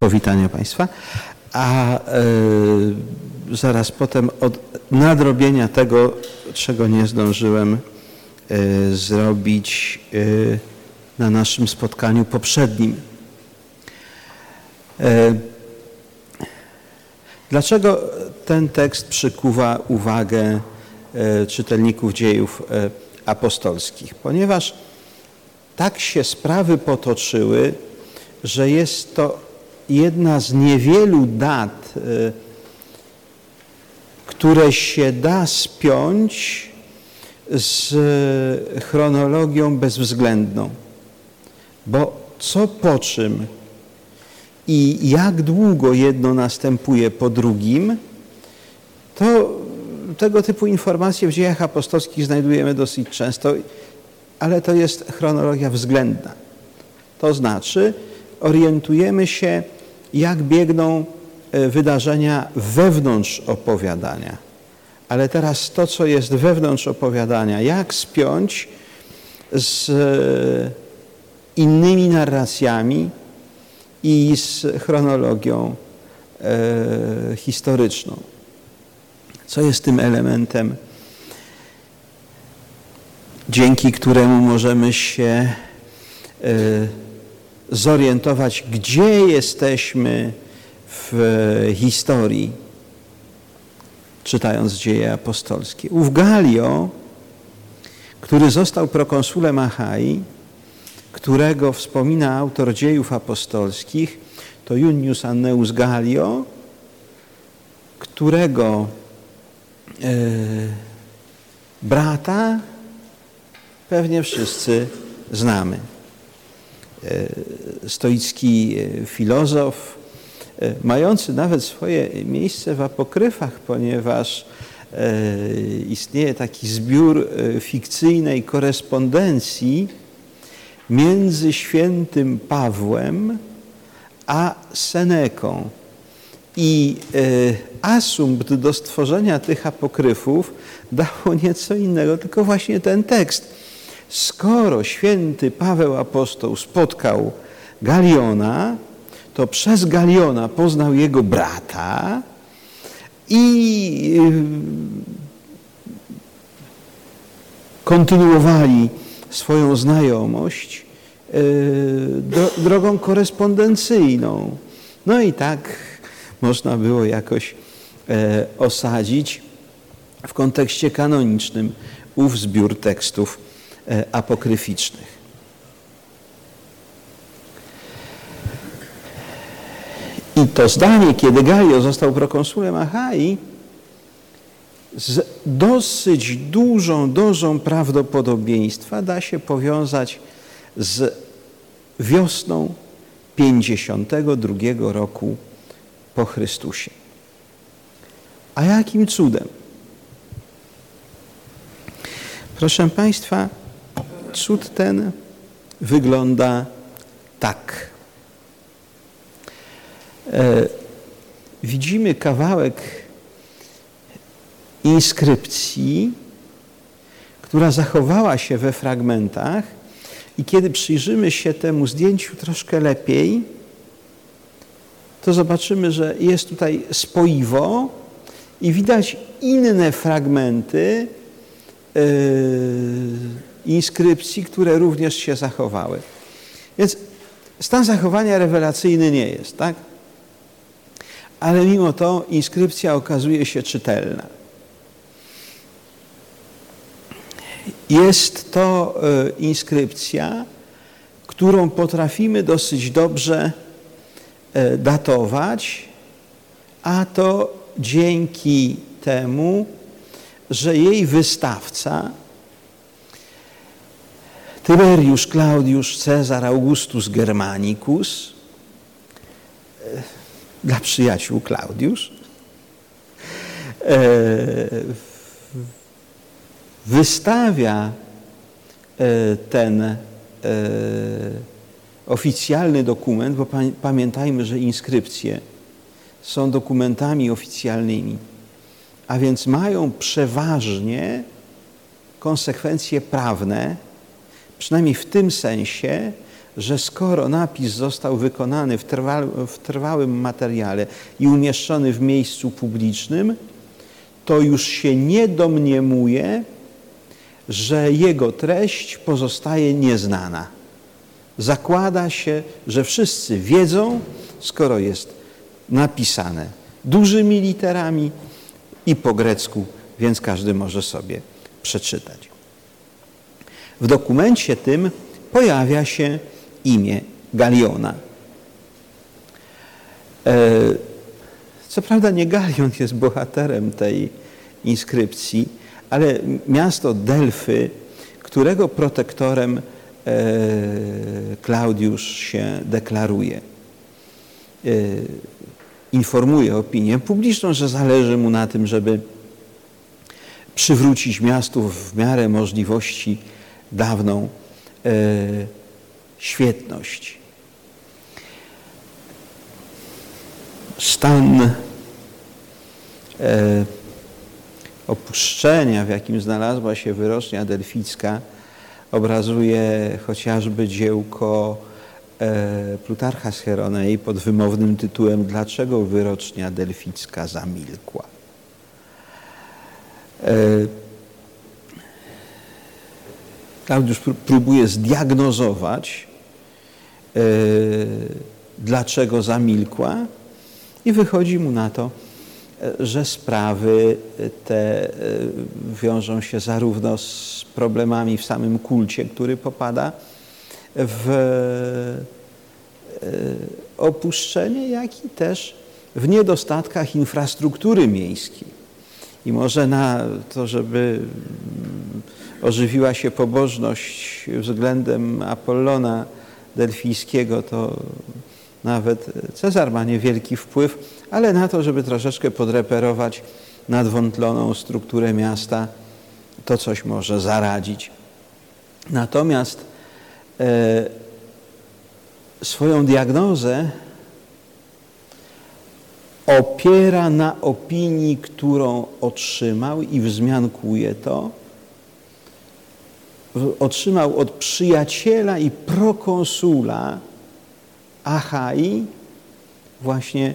powitania Państwa, a e, zaraz potem od nadrobienia tego, czego nie zdążyłem e, zrobić e, na naszym spotkaniu poprzednim. Dlaczego ten tekst przykuwa uwagę czytelników dziejów apostolskich? Ponieważ tak się sprawy potoczyły, że jest to jedna z niewielu dat, y, które się da spiąć z chronologią bezwzględną. Bo co po czym i jak długo jedno następuje po drugim, to tego typu informacje w dziejach apostolskich znajdujemy dosyć często, ale to jest chronologia względna. To znaczy orientujemy się jak biegną e, wydarzenia wewnątrz opowiadania. Ale teraz to, co jest wewnątrz opowiadania, jak spiąć z e, innymi narracjami i z chronologią e, historyczną. Co jest tym elementem, dzięki któremu możemy się zorientować, gdzie jesteśmy w historii, czytając dzieje apostolskie. Ów Galio, który został prokonsulem Achai, którego wspomina autor dziejów apostolskich, to Junius Anneus Galio, którego e, brata pewnie wszyscy znamy. E, stoicki e, filozof, e, mający nawet swoje miejsce w apokryfach, ponieważ istnieje taki zbiór fikcyjnej korespondencji między świętym Pawłem a Seneką. I asumpt do stworzenia tych apokryfów dało nieco innego, tylko właśnie ten tekst skoro święty Paweł Apostoł spotkał Galiona, to przez Galiona poznał jego brata i y, kontynuowali swoją znajomość y, drogą korespondencyjną. No i tak można było jakoś e, osadzić w kontekście kanonicznym ów zbiór tekstów apokryficznych. I to zdanie, kiedy Galio został prokonsulem Achai, z dosyć dużą dozą prawdopodobieństwa da się powiązać z wiosną 52 roku po Chrystusie. A jakim cudem? Proszę Państwa, cud ten wygląda tak. E, widzimy kawałek inskrypcji, która zachowała się we fragmentach i kiedy przyjrzymy się temu zdjęciu troszkę lepiej, to zobaczymy, że jest tutaj spoiwo i widać inne fragmenty, yy, inskrypcji, które również się zachowały. Więc stan zachowania rewelacyjny nie jest, tak? Ale mimo to inskrypcja okazuje się czytelna. Jest to e, inskrypcja, którą potrafimy dosyć dobrze e, datować, a to dzięki temu, że jej wystawca Tyberiusz Claudius Cezar Augustus Germanicus, e, dla przyjaciół Klaudiusz, e, wystawia e, ten oficjalny dokument, bo pamiętajmy, że inskrypcje są dokumentami oficjalnymi, a więc mają przeważnie konsekwencje prawne, przynajmniej w tym sensie, że skoro napis został wykonany w, w trwałym materiale i umieszczony w miejscu publicznym, to już się nie domniemuje, że jego treść pozostaje nieznana. Zakłada się, że wszyscy wiedzą, skoro jest napisane dużymi literami i po grecku, więc każdy może sobie przeczytać. W dokumencie tym pojawia się imię Galiona. E, co prawda nie Galion jest bohaterem tej inskrypcji, ale miasto Delfy, którego protektorem e, Klaudiusz się deklaruje. E, informuje opinię publiczną, że zależy mu na tym, żeby przywrócić miastu w miarę możliwości dawną świetność. Stan e, opuszczenia, w jakim znalazła się wyrocznia delficka, obrazuje chociażby dziełko e, Plutarcha z Heronei pod wymownym tytułem Dlaczego wyrocznia delficka zamilkła? E, Klaudiusz próbuje zdiagnozować, e, dlaczego zamilkła i wychodzi mu na to, e, że sprawy te e, wiążą się zarówno z problemami w samym kulcie, który popada w opuszczenie, jak i też w niedostatkach infrastruktury miejskiej. I może na to, żeby ożywiła się pobożność względem Apollona Delfijskiego, to nawet Cezar ma niewielki wpływ, ale na to, żeby troszeczkę podreperować nadwątloną strukturę miasta, to coś może zaradzić. Natomiast e, swoją diagnozę opiera na opinii, którą otrzymał i wzmiankuje to otrzymał od przyjaciela i prokonsula Achai właśnie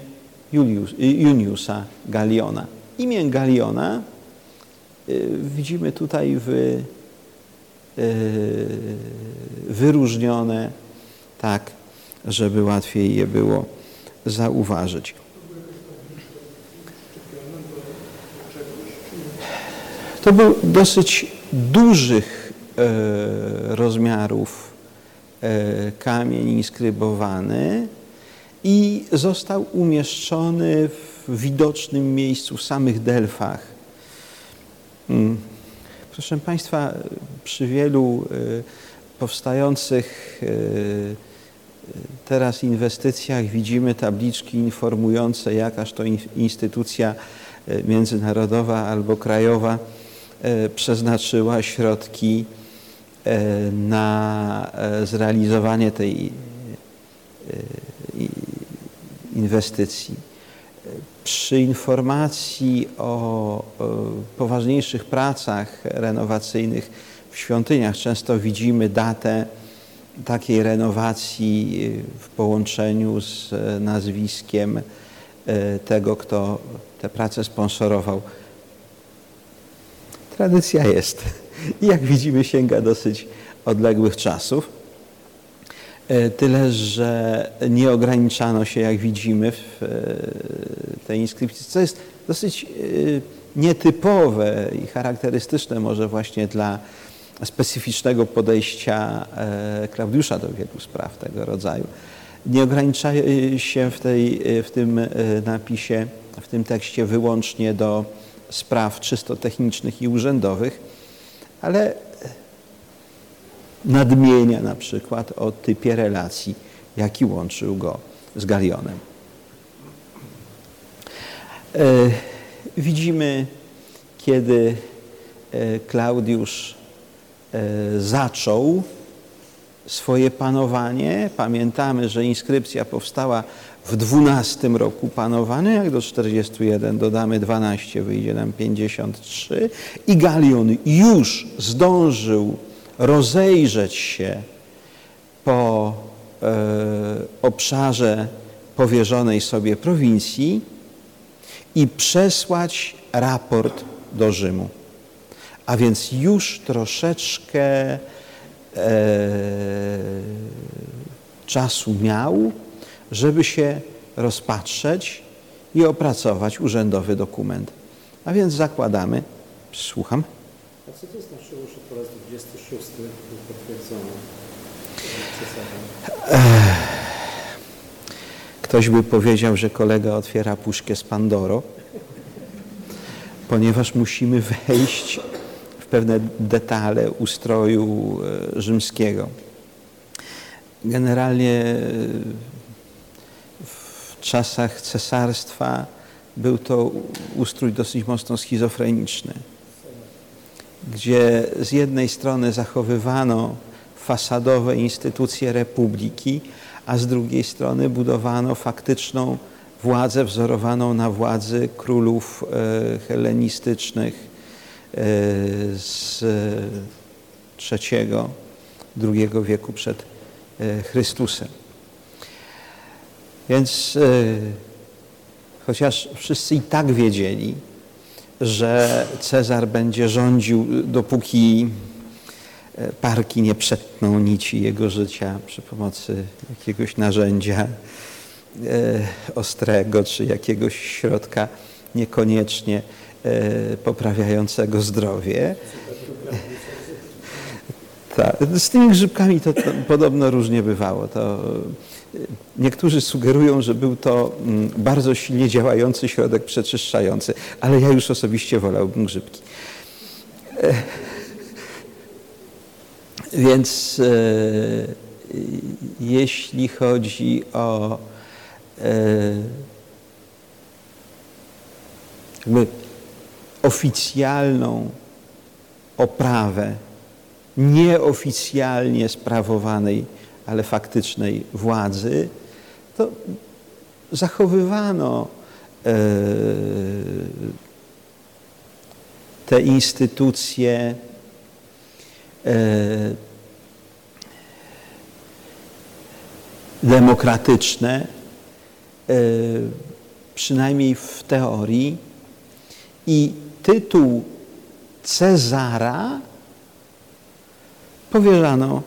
Julius, Juniusa Galiona. Imię Galiona y, widzimy tutaj y, wyróżnione tak, żeby łatwiej je było zauważyć. To był dosyć dużych rozmiarów e, kamień inskrybowany i został umieszczony w widocznym miejscu w samych Delfach. Mm. Proszę Państwa, przy wielu e, powstających teraz inwestycjach widzimy tabliczki informujące, jakaż to instytucja międzynarodowa albo krajowa przeznaczyła środki E, na e, zrealizowanie tej e, inwestycji. Przy informacji o poważniejszych pracach renowacyjnych w świątyniach często widzimy datę takiej renowacji w połączeniu z nazwiskiem tego, kto te prace sponsorował. Tradycja jest i jak widzimy sięga dosyć odległych czasów. E, tyle, że nie ograniczano się, jak widzimy w e, tej inskrypcji, co jest dosyć e, nietypowe i charakterystyczne może właśnie dla specyficznego podejścia Klaudiusza do wielu spraw tego rodzaju. Nie ogranicza się w, tej, w tym napisie, w tym tekście wyłącznie do spraw czysto technicznych i urzędowych, ale nadmienia na przykład o typie relacji, jaki łączył go z Galionem. E, widzimy, kiedy e, Klaudiusz e, zaczął swoje panowanie. Pamiętamy, że inskrypcja powstała w 12 roku panowania, jak do 41 dodamy 12, wyjdzie nam 53. I Galion już zdążył rozejrzeć się po obszarze powierzonej sobie prowincji i przesłać raport do Rzymu. A więc już troszeczkę e, czasu miał, żeby się rozpatrzeć i opracować urzędowy dokument. A więc zakładamy, słucham. A co to znaczyło, że po raz 26 był potwierdzony Ktoś by powiedział, że kolega otwiera puszkę z Pandoro, ponieważ musimy wejść w pewne detale ustroju e, rzymskiego. Generalnie e, czasach cesarstwa był to ustrój dosyć mocno schizofreniczny, gdzie z jednej strony zachowywano fasadowe instytucje republiki, a z drugiej strony budowano faktyczną władzę wzorowaną na władzy królów e, helenistycznych e, z III, II wieku przed e, Chrystusem. Więc chociaż wszyscy i tak wiedzieli, że Cezar będzie rządził, dopóki parki nie przetną nici jego życia przy pomocy jakiegoś narzędzia ostrego czy jakiegoś środka niekoniecznie poprawiającego zdrowie. Ta, z tymi grzybkami to, to, podobno różnie bywało. To, niektórzy sugerują, że był to mm, bardzo silnie działający środek przeczyszczający, ale ja już osobiście wolałbym grzybki. Więc e, jeśli chodzi o e, jakby oficjalną oprawę nieoficjalnie sprawowanej, ale faktycznej władzy, to zachowywano e, te instytucje E, demokratyczne, e, przynajmniej w teorii, i tytuł Cezara powierzano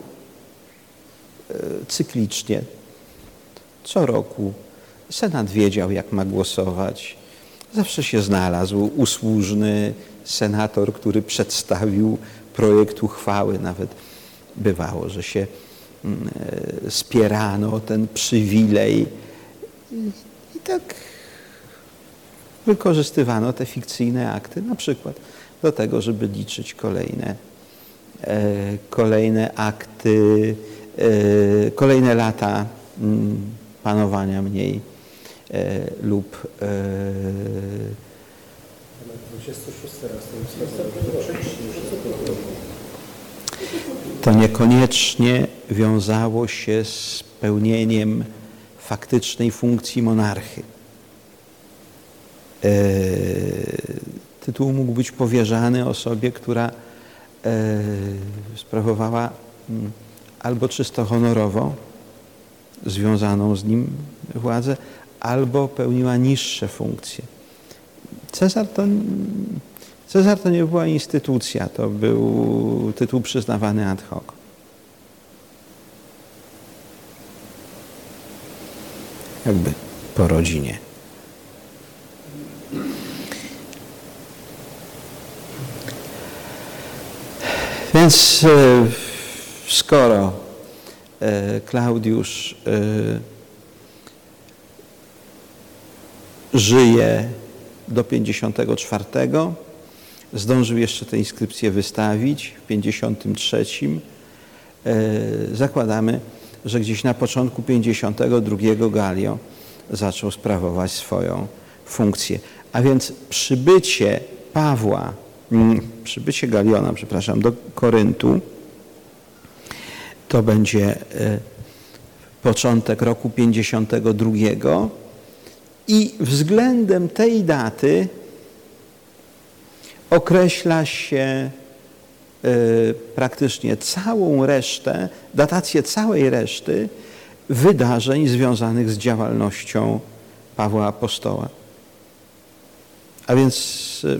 cyklicznie. Co roku Senat wiedział, jak ma głosować. Zawsze się znalazł usłużny senator, który przedstawił projekt uchwały. Nawet bywało, że się mm, e, spierano ten przywilej i tak wykorzystywano te fikcyjne akty na przykład do tego, żeby liczyć kolejne, e, kolejne akty, e, kolejne lata mm, panowania mniej lub 26 raz to niekoniecznie wiązało się z pełnieniem faktycznej funkcji monarchy. E, tytuł mógł być powierzany osobie, która e, sprawowała m, albo czysto honorowo związaną z nim władzę, albo pełniła niższe funkcje. Cezar to, Cezar to nie była instytucja, to był tytuł przyznawany ad hoc. Jakby po rodzinie. Więc e, skoro e, Klaudiusz e, żyje do 54. Zdążył jeszcze tę inskrypcję wystawić w 53. E, zakładamy, że gdzieś na początku 52 Galio zaczął sprawować swoją funkcję. A więc przybycie Pawła, mm, przybycie Galiona, przepraszam, do Koryntu to będzie e, początek roku 52 i względem tej daty określa się y, praktycznie całą resztę, datację całej reszty wydarzeń związanych z działalnością Pawła Apostoła. A więc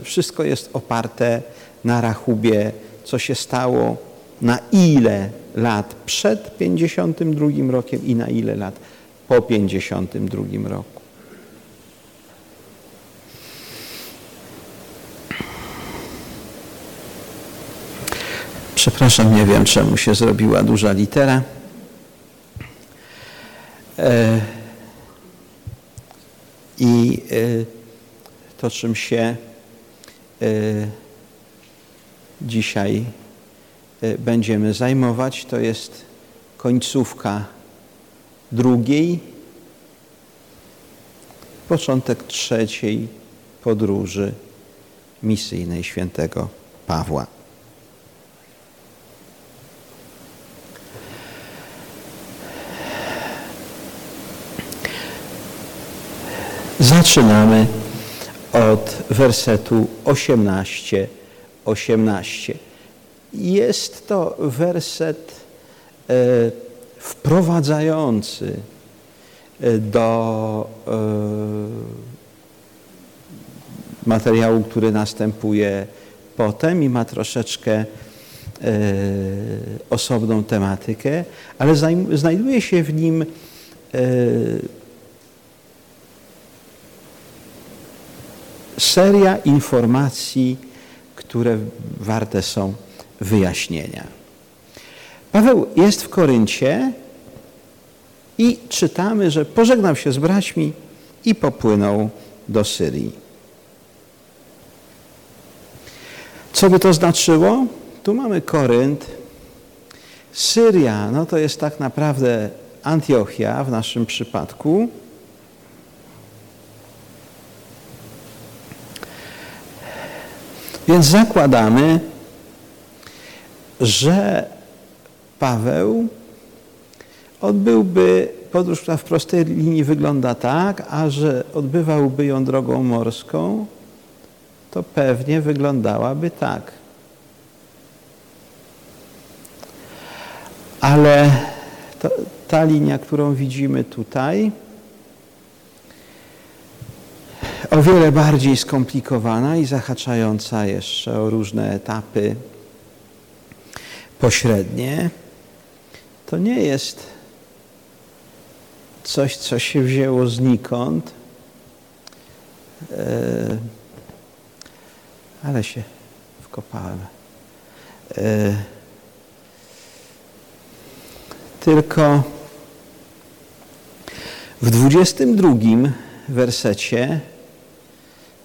e, wszystko jest oparte na rachubie, co się stało, na ile lat przed 52 rokiem i na ile lat po 52 roku. Przepraszam, nie wiem czemu się zrobiła duża litera. E, I e, to, czym się e, dzisiaj będziemy zajmować, to jest końcówka drugiej, początek trzeciej podróży misyjnej świętego Pawła. Zaczynamy od wersetu 18. 18. Jest to werset e, wprowadzający e, do e, materiału, który następuje potem i ma troszeczkę osobną tematykę, ale znajduje się w nim seria informacji, które warte są wyjaśnienia. Paweł jest w Koryncie i czytamy, że pożegnał się z braćmi i popłynął do Syrii. Co by to znaczyło? Tu mamy Korynt. Syria, no to jest tak naprawdę Antiochia w naszym przypadku. Więc zakładamy, że Paweł odbyłby podróż, która w prostej linii wygląda tak, a że odbywałby ją drogą morską, to pewnie wyglądałaby tak. Ale to, ta linia, którą widzimy tutaj, o wiele bardziej skomplikowana i zahaczająca jeszcze o różne etapy pośrednie, to nie jest coś, co się wzięło znikąd, e, ale się wkopałem. E, tylko w 22 wersecie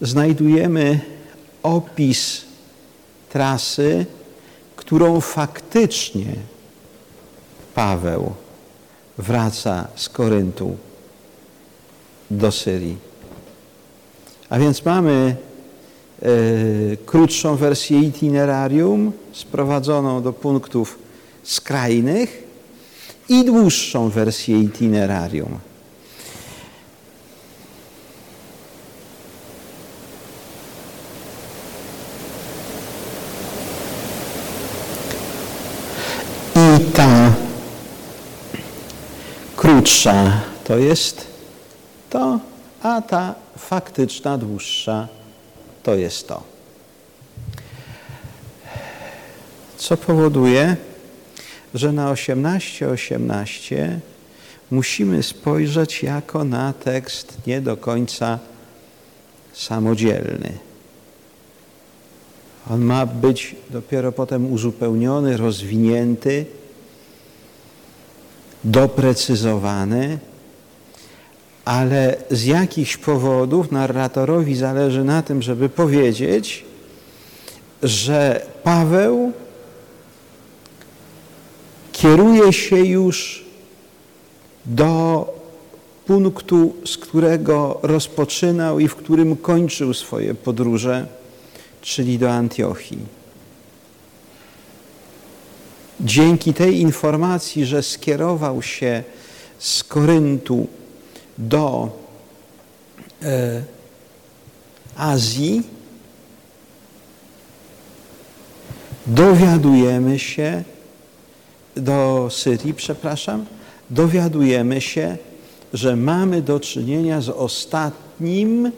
znajdujemy opis trasy, którą faktycznie Paweł wraca z Koryntu do Syrii. A więc mamy y, krótszą wersję itinerarium sprowadzoną do punktów skrajnych i dłuższą wersję itinerarium. ta krótsza to jest to, a ta faktyczna, dłuższa to jest to. Co powoduje, że na 18.18 18 musimy spojrzeć jako na tekst nie do końca samodzielny. On ma być dopiero potem uzupełniony, rozwinięty, doprecyzowany, ale z jakichś powodów narratorowi zależy na tym, żeby powiedzieć, że Paweł kieruje się już do punktu, z którego rozpoczynał i w którym kończył swoje podróże, czyli do Antiochii dzięki tej informacji, że skierował się z Koryntu do e, Azji, dowiadujemy się, do Syrii, przepraszam, dowiadujemy się, że mamy do czynienia z ostatnim e,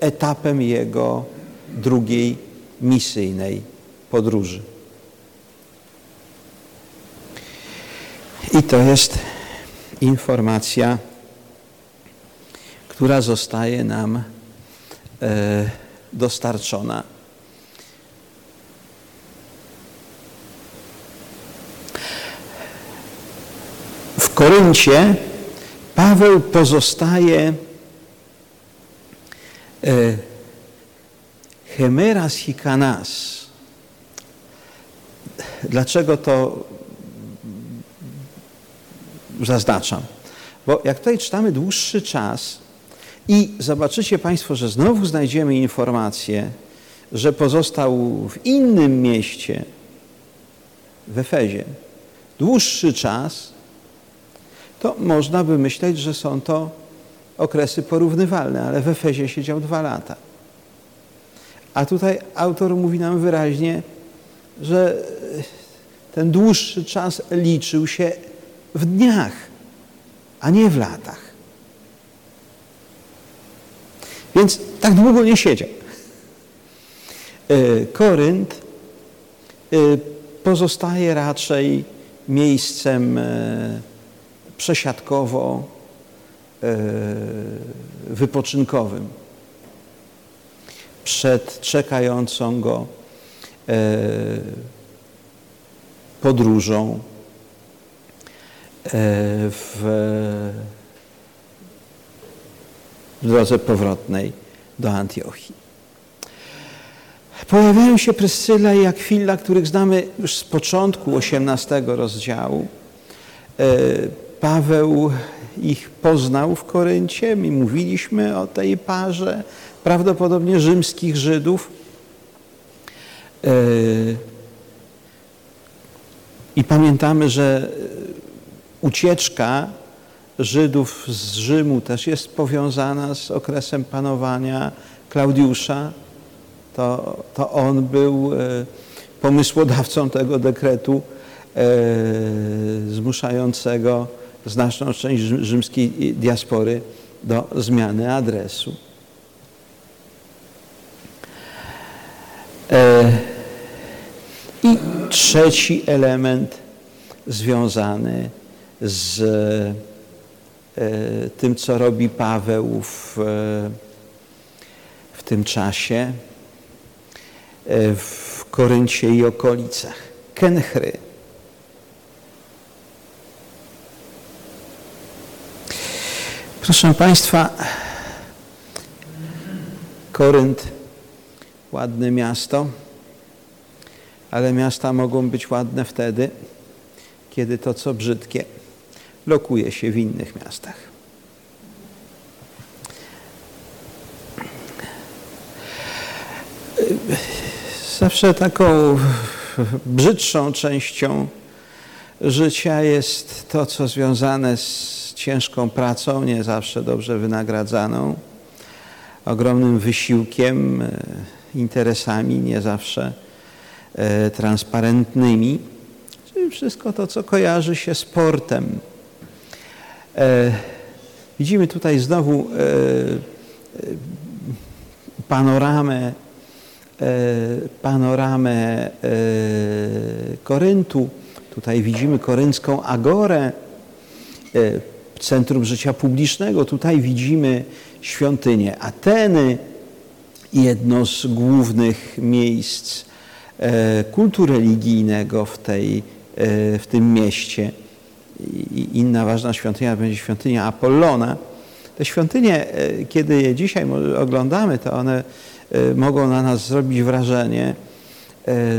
etapem jego drugiej misyjnej podróży. I to jest informacja, która zostaje nam e, dostarczona. W Koryncie Paweł pozostaje e, Hemeras hikanas. Dlaczego to zaznaczam? Bo jak tutaj czytamy dłuższy czas i zobaczycie Państwo, że znowu znajdziemy informację, że pozostał w innym mieście, w Efezie, dłuższy czas, to można by myśleć, że są to okresy porównywalne, ale w Efezie siedział dwa lata. A tutaj autor mówi nam wyraźnie, że ten dłuższy czas liczył się w dniach, a nie w latach. Więc tak długo nie siedział. E, Korynt e, pozostaje raczej miejscem e, przesiadkowo wypoczynkowym przed czekającą go podróżą w drodze powrotnej do Antiochii. Pojawiają się Pryscyla i Akwila, których znamy już z początku XVIII rozdziału. Paweł ich poznał w Koryncie, my mówiliśmy o tej parze, prawdopodobnie rzymskich Żydów. I pamiętamy, że ucieczka Żydów z Rzymu też jest powiązana z okresem panowania Klaudiusza. To, to on był pomysłodawcą tego dekretu zmuszającego znaczną część rzymskiej diaspory do zmiany adresu. I trzeci element związany z tym, co robi Paweł w, w tym czasie w Koryncie i okolicach. Kenchry. Proszę Państwa, Korynt, ładne miasto, ale miasta mogą być ładne wtedy, kiedy to, co brzydkie, lokuje się w innych miastach. Zawsze taką brzydszą częścią życia jest to, co związane z ciężką pracą, nie zawsze dobrze wynagradzaną, ogromnym wysiłkiem, interesami, nie zawsze transparentnymi, czyli wszystko to, co kojarzy się z sportem. Widzimy tutaj znowu panoramę, panoramę Koryntu. Tutaj widzimy koryncką agorę, centrum życia publicznego. Tutaj widzimy świątynię Ateny, jedno z głównych miejsc kultu religijnego w, tej, w tym mieście. I inna ważna świątynia będzie świątynia Apollona. Te świątynie, kiedy je dzisiaj oglądamy, to one mogą na nas zrobić wrażenie,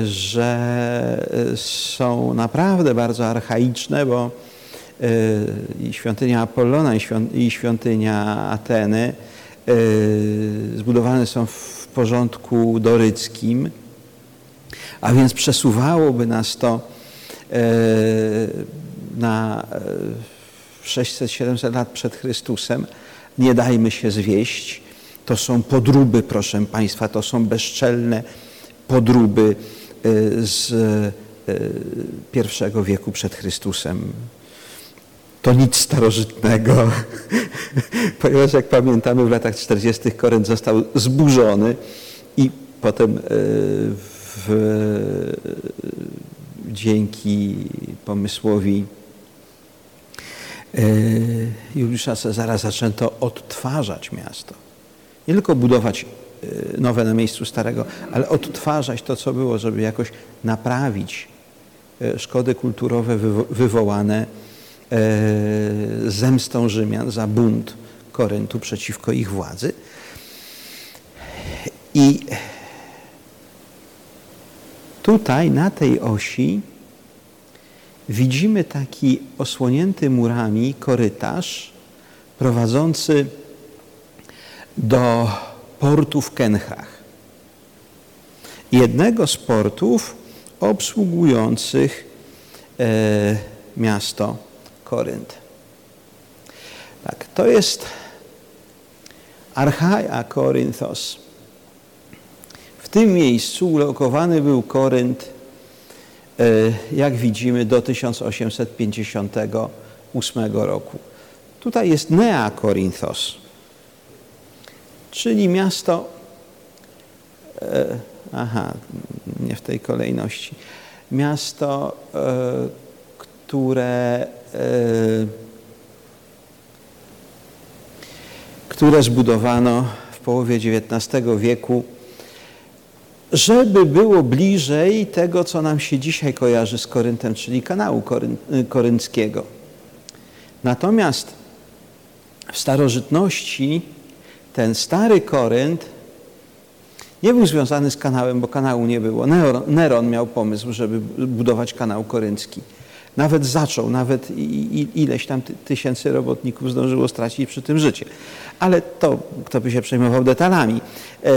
że są naprawdę bardzo archaiczne, bo i świątynia Apollona i świątynia Ateny zbudowane są w porządku doryckim, a więc przesuwałoby nas to na 600-700 lat przed Chrystusem. Nie dajmy się zwieść. To są podróby, proszę Państwa, to są bezczelne podróby z pierwszego wieku przed Chrystusem. to nic starożytnego, ponieważ jak pamiętamy w latach 40. Korynt został zburzony i potem e, w, dzięki pomysłowi e, Juliusza Cezara zaczęto odtwarzać miasto. Nie tylko budować e, nowe na miejscu starego, ale odtwarzać to, co było, żeby jakoś naprawić szkody kulturowe wywołane zemstą Rzymian za bunt Koryntu przeciwko ich władzy. I tutaj na tej osi widzimy taki osłonięty murami korytarz prowadzący do portu w Kenchach. Jednego z portów obsługujących e, miasto Korynt. Tak, to jest Archaia Korynthos. W tym miejscu ulokowany był Korynt, jak widzimy, do 1858 roku. Tutaj jest Nea Korynthos, czyli miasto, e, aha, nie w tej kolejności, miasto, e, które które zbudowano w połowie XIX wieku, żeby było bliżej tego, co nam się dzisiaj kojarzy z Koryntem, czyli kanału korynckiego. Natomiast w starożytności ten stary Korynt nie był związany z kanałem, bo kanału nie było. Neron miał pomysł, żeby budować kanał koryncki. Nawet zaczął, nawet ileś tam tysięcy robotników zdążyło stracić przy tym życie. Ale to, kto by się przejmował detalami. E,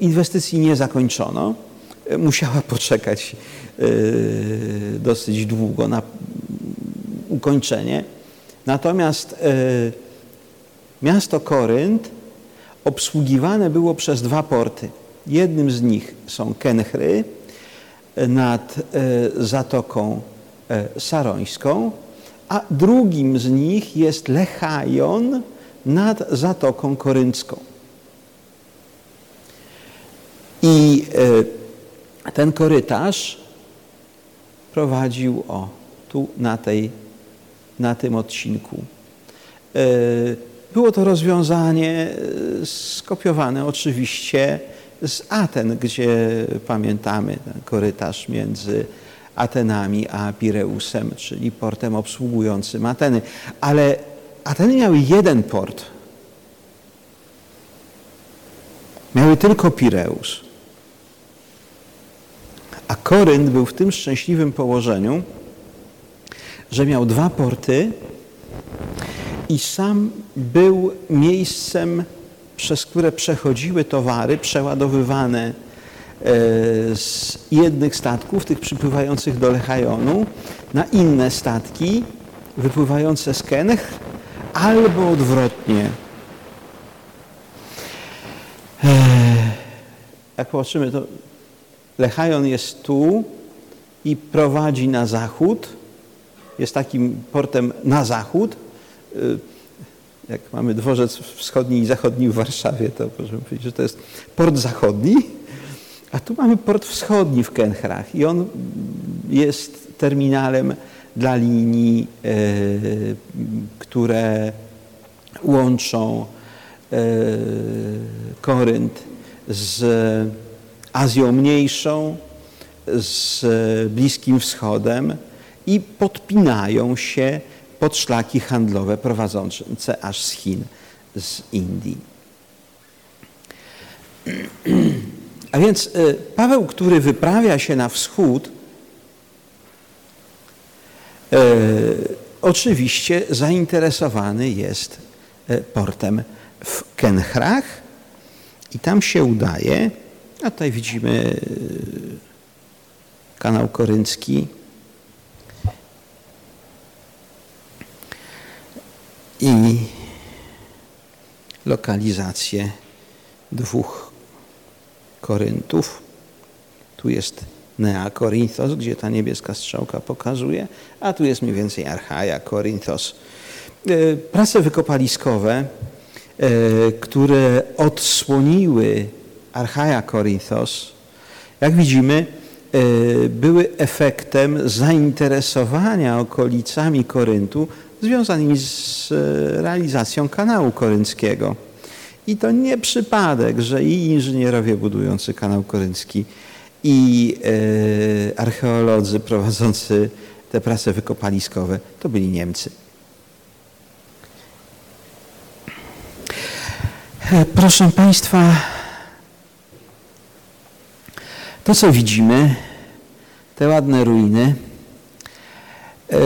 inwestycji nie zakończono. E, musiała poczekać e, dosyć długo na ukończenie. Natomiast miasto Korynt obsługiwane było przez dwa porty. Jednym z nich są Kenchry nad Zatoką sarońską, a drugim z nich jest Lechajon nad Zatoką Koryncką. I e, ten korytarz prowadził o tu na, tej, na tym odcinku. E, było to rozwiązanie skopiowane oczywiście z Aten, gdzie pamiętamy ten korytarz między Atenami a Pireusem, czyli portem obsługującym Ateny. Ale Ateny miały jeden port. Miały tylko Pireus. A Korynt był w tym szczęśliwym położeniu, że miał dwa porty i sam był miejscem, przez które przechodziły towary przeładowywane z jednych statków, tych przypływających do Lechajonu, na inne statki wypływające z Kench, albo odwrotnie. E, jak popatrzymy, to Lechajon jest tu i prowadzi na zachód, jest takim portem na zachód. E, jak mamy dworzec wschodni i zachodni w Warszawie, to możemy powiedzieć, że to jest port zachodni, a tu mamy port wschodni w Kenchrach i on jest terminalem dla linii, e, które łączą e, Korynt z Azją Mniejszą, z Bliskim Wschodem i podpinają się pod szlaki handlowe prowadzące aż z Chin, z Indii. A więc e, Paweł, który wyprawia się na wschód, e, oczywiście zainteresowany jest e, portem w Kenchrach i tam się udaje, a tutaj widzimy kanał koryncki. I lokalizację dwóch Koryntów. Tu jest Nea Korinthos, gdzie ta niebieska strzałka pokazuje, a tu jest mniej więcej Archaja Korinthos. E, prace wykopaliskowe, e, które odsłoniły Archaja Korinthos, jak widzimy, e, były efektem zainteresowania okolicami Koryntu związanymi z realizacją kanału korynckiego. I to nie przypadek, że i inżynierowie budujący kanał koryncki, i archeolodzy prowadzący te prace wykopaliskowe to byli Niemcy. E, proszę Państwa, to co widzimy, te ładne ruiny, e,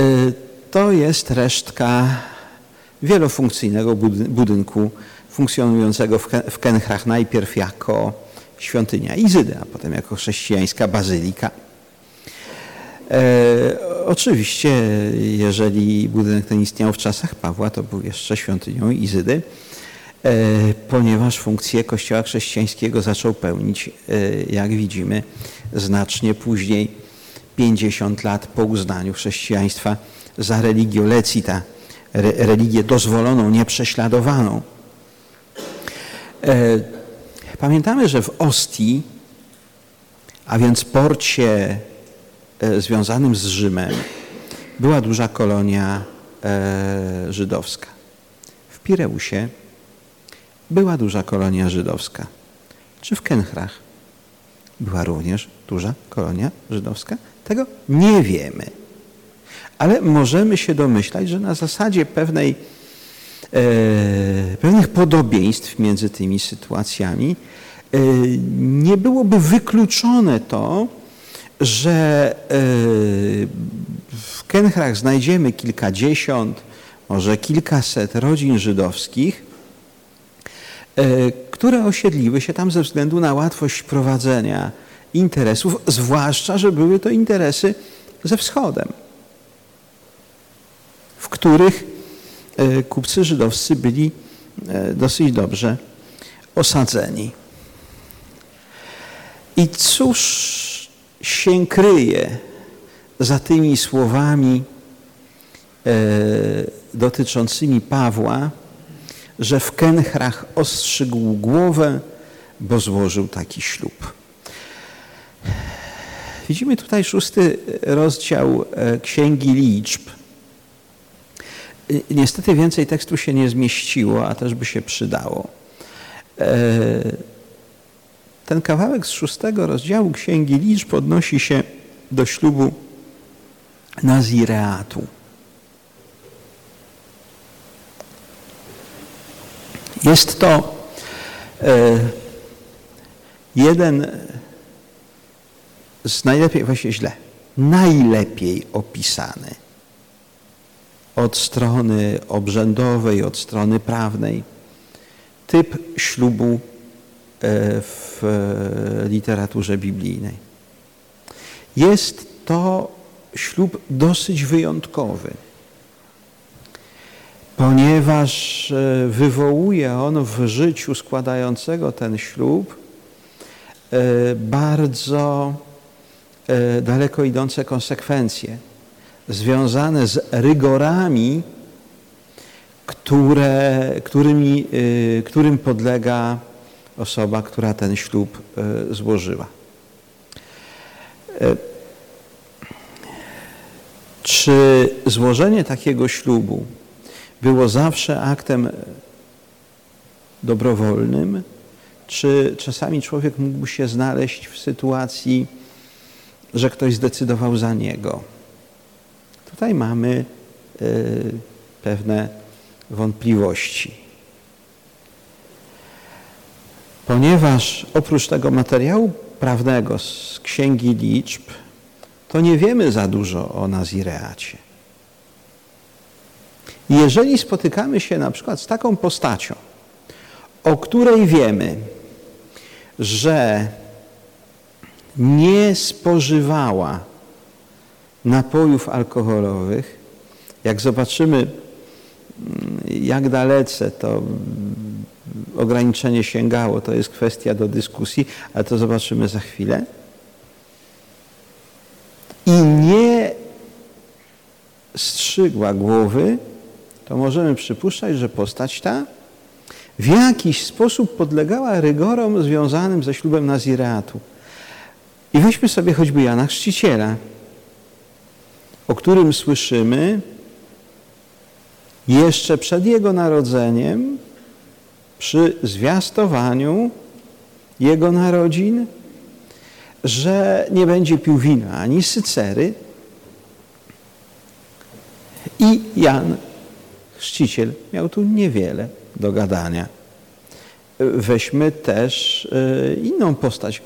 to jest resztka wielofunkcyjnego budynku funkcjonującego w Kenchrach najpierw jako świątynia Izydy, a potem jako chrześcijańska bazylika. E, oczywiście, jeżeli budynek ten istniał w czasach Pawła, to był jeszcze świątynią Izydy. E, ponieważ funkcję Kościoła chrześcijańskiego zaczął pełnić, e, jak widzimy, znacznie później, 50 lat po uznaniu chrześcijaństwa za religię lecita, religię dozwoloną, nieprześladowaną. E, pamiętamy, że w Ostii, a więc porcie związanym z Rzymem, była duża kolonia żydowska. W Pireusie była duża kolonia żydowska. Czy w Kenchrach była również duża kolonia żydowska? Tego nie wiemy. Ale możemy się domyślać, że na zasadzie pewnej, e, pewnych podobieństw między tymi sytuacjami. E, nie byłoby wykluczone to, że e, w Kenchrach znajdziemy kilkadziesiąt, może kilkaset rodzin żydowskich, E, które osiedliły się tam ze względu na łatwość prowadzenia interesów, zwłaszcza, że były to interesy ze wschodem, w których e, kupcy żydowscy byli e, dosyć dobrze osadzeni. I cóż się kryje za tymi słowami dotyczącymi Pawła, że w Kenchrach ostrzygł głowę, bo złożył taki ślub. Widzimy tutaj szósty rozdział e, Księgi Liczb. Niestety więcej tekstu się nie zmieściło, a też by się przydało. E, ten kawałek z szóstego rozdziału Księgi Liczb odnosi się do ślubu Nazireatu. Jest to e, jeden z najlepiej, właśnie źle, najlepiej opisany od strony obrzędowej, od strony prawnej typ ślubu e, w literaturze biblijnej. Jest to ślub dosyć wyjątkowy ponieważ e, wywołuje on w życiu składającego ten ślub e, bardzo e, daleko idące konsekwencje związane z rygorami, które, którymi, którym podlega osoba, która ten ślub złożyła. Czy złożenie takiego ślubu było zawsze aktem dobrowolnym, czy czasami człowiek mógł się znaleźć w sytuacji, że ktoś zdecydował za niego. Tutaj mamy y, pewne wątpliwości. Ponieważ oprócz tego materiału prawnego z Księgi Liczb, to nie wiemy za dużo o Nazireacie. Jeżeli spotykamy się na przykład z taką postacią, o której wiemy, że nie spożywała napojów alkoholowych, jak zobaczymy, mm, jak dalece to mm, ograniczenie sięgało, to jest kwestia do dyskusji, ale to zobaczymy za chwilę. i nie strzygła głowy, to możemy przypuszczać, że postać ta w jakiś sposób podlegała rygorom związanym ze ślubem Nazireatu. I weźmy sobie choćby Jana Chrzciciela, o którym słyszymy jeszcze przed jego narodzeniem, przy zwiastowaniu jego narodzin, że nie będzie pił wina ani sycery. I Jan Chrzciciel miał tu niewiele do gadania. Weźmy też e, inną postać,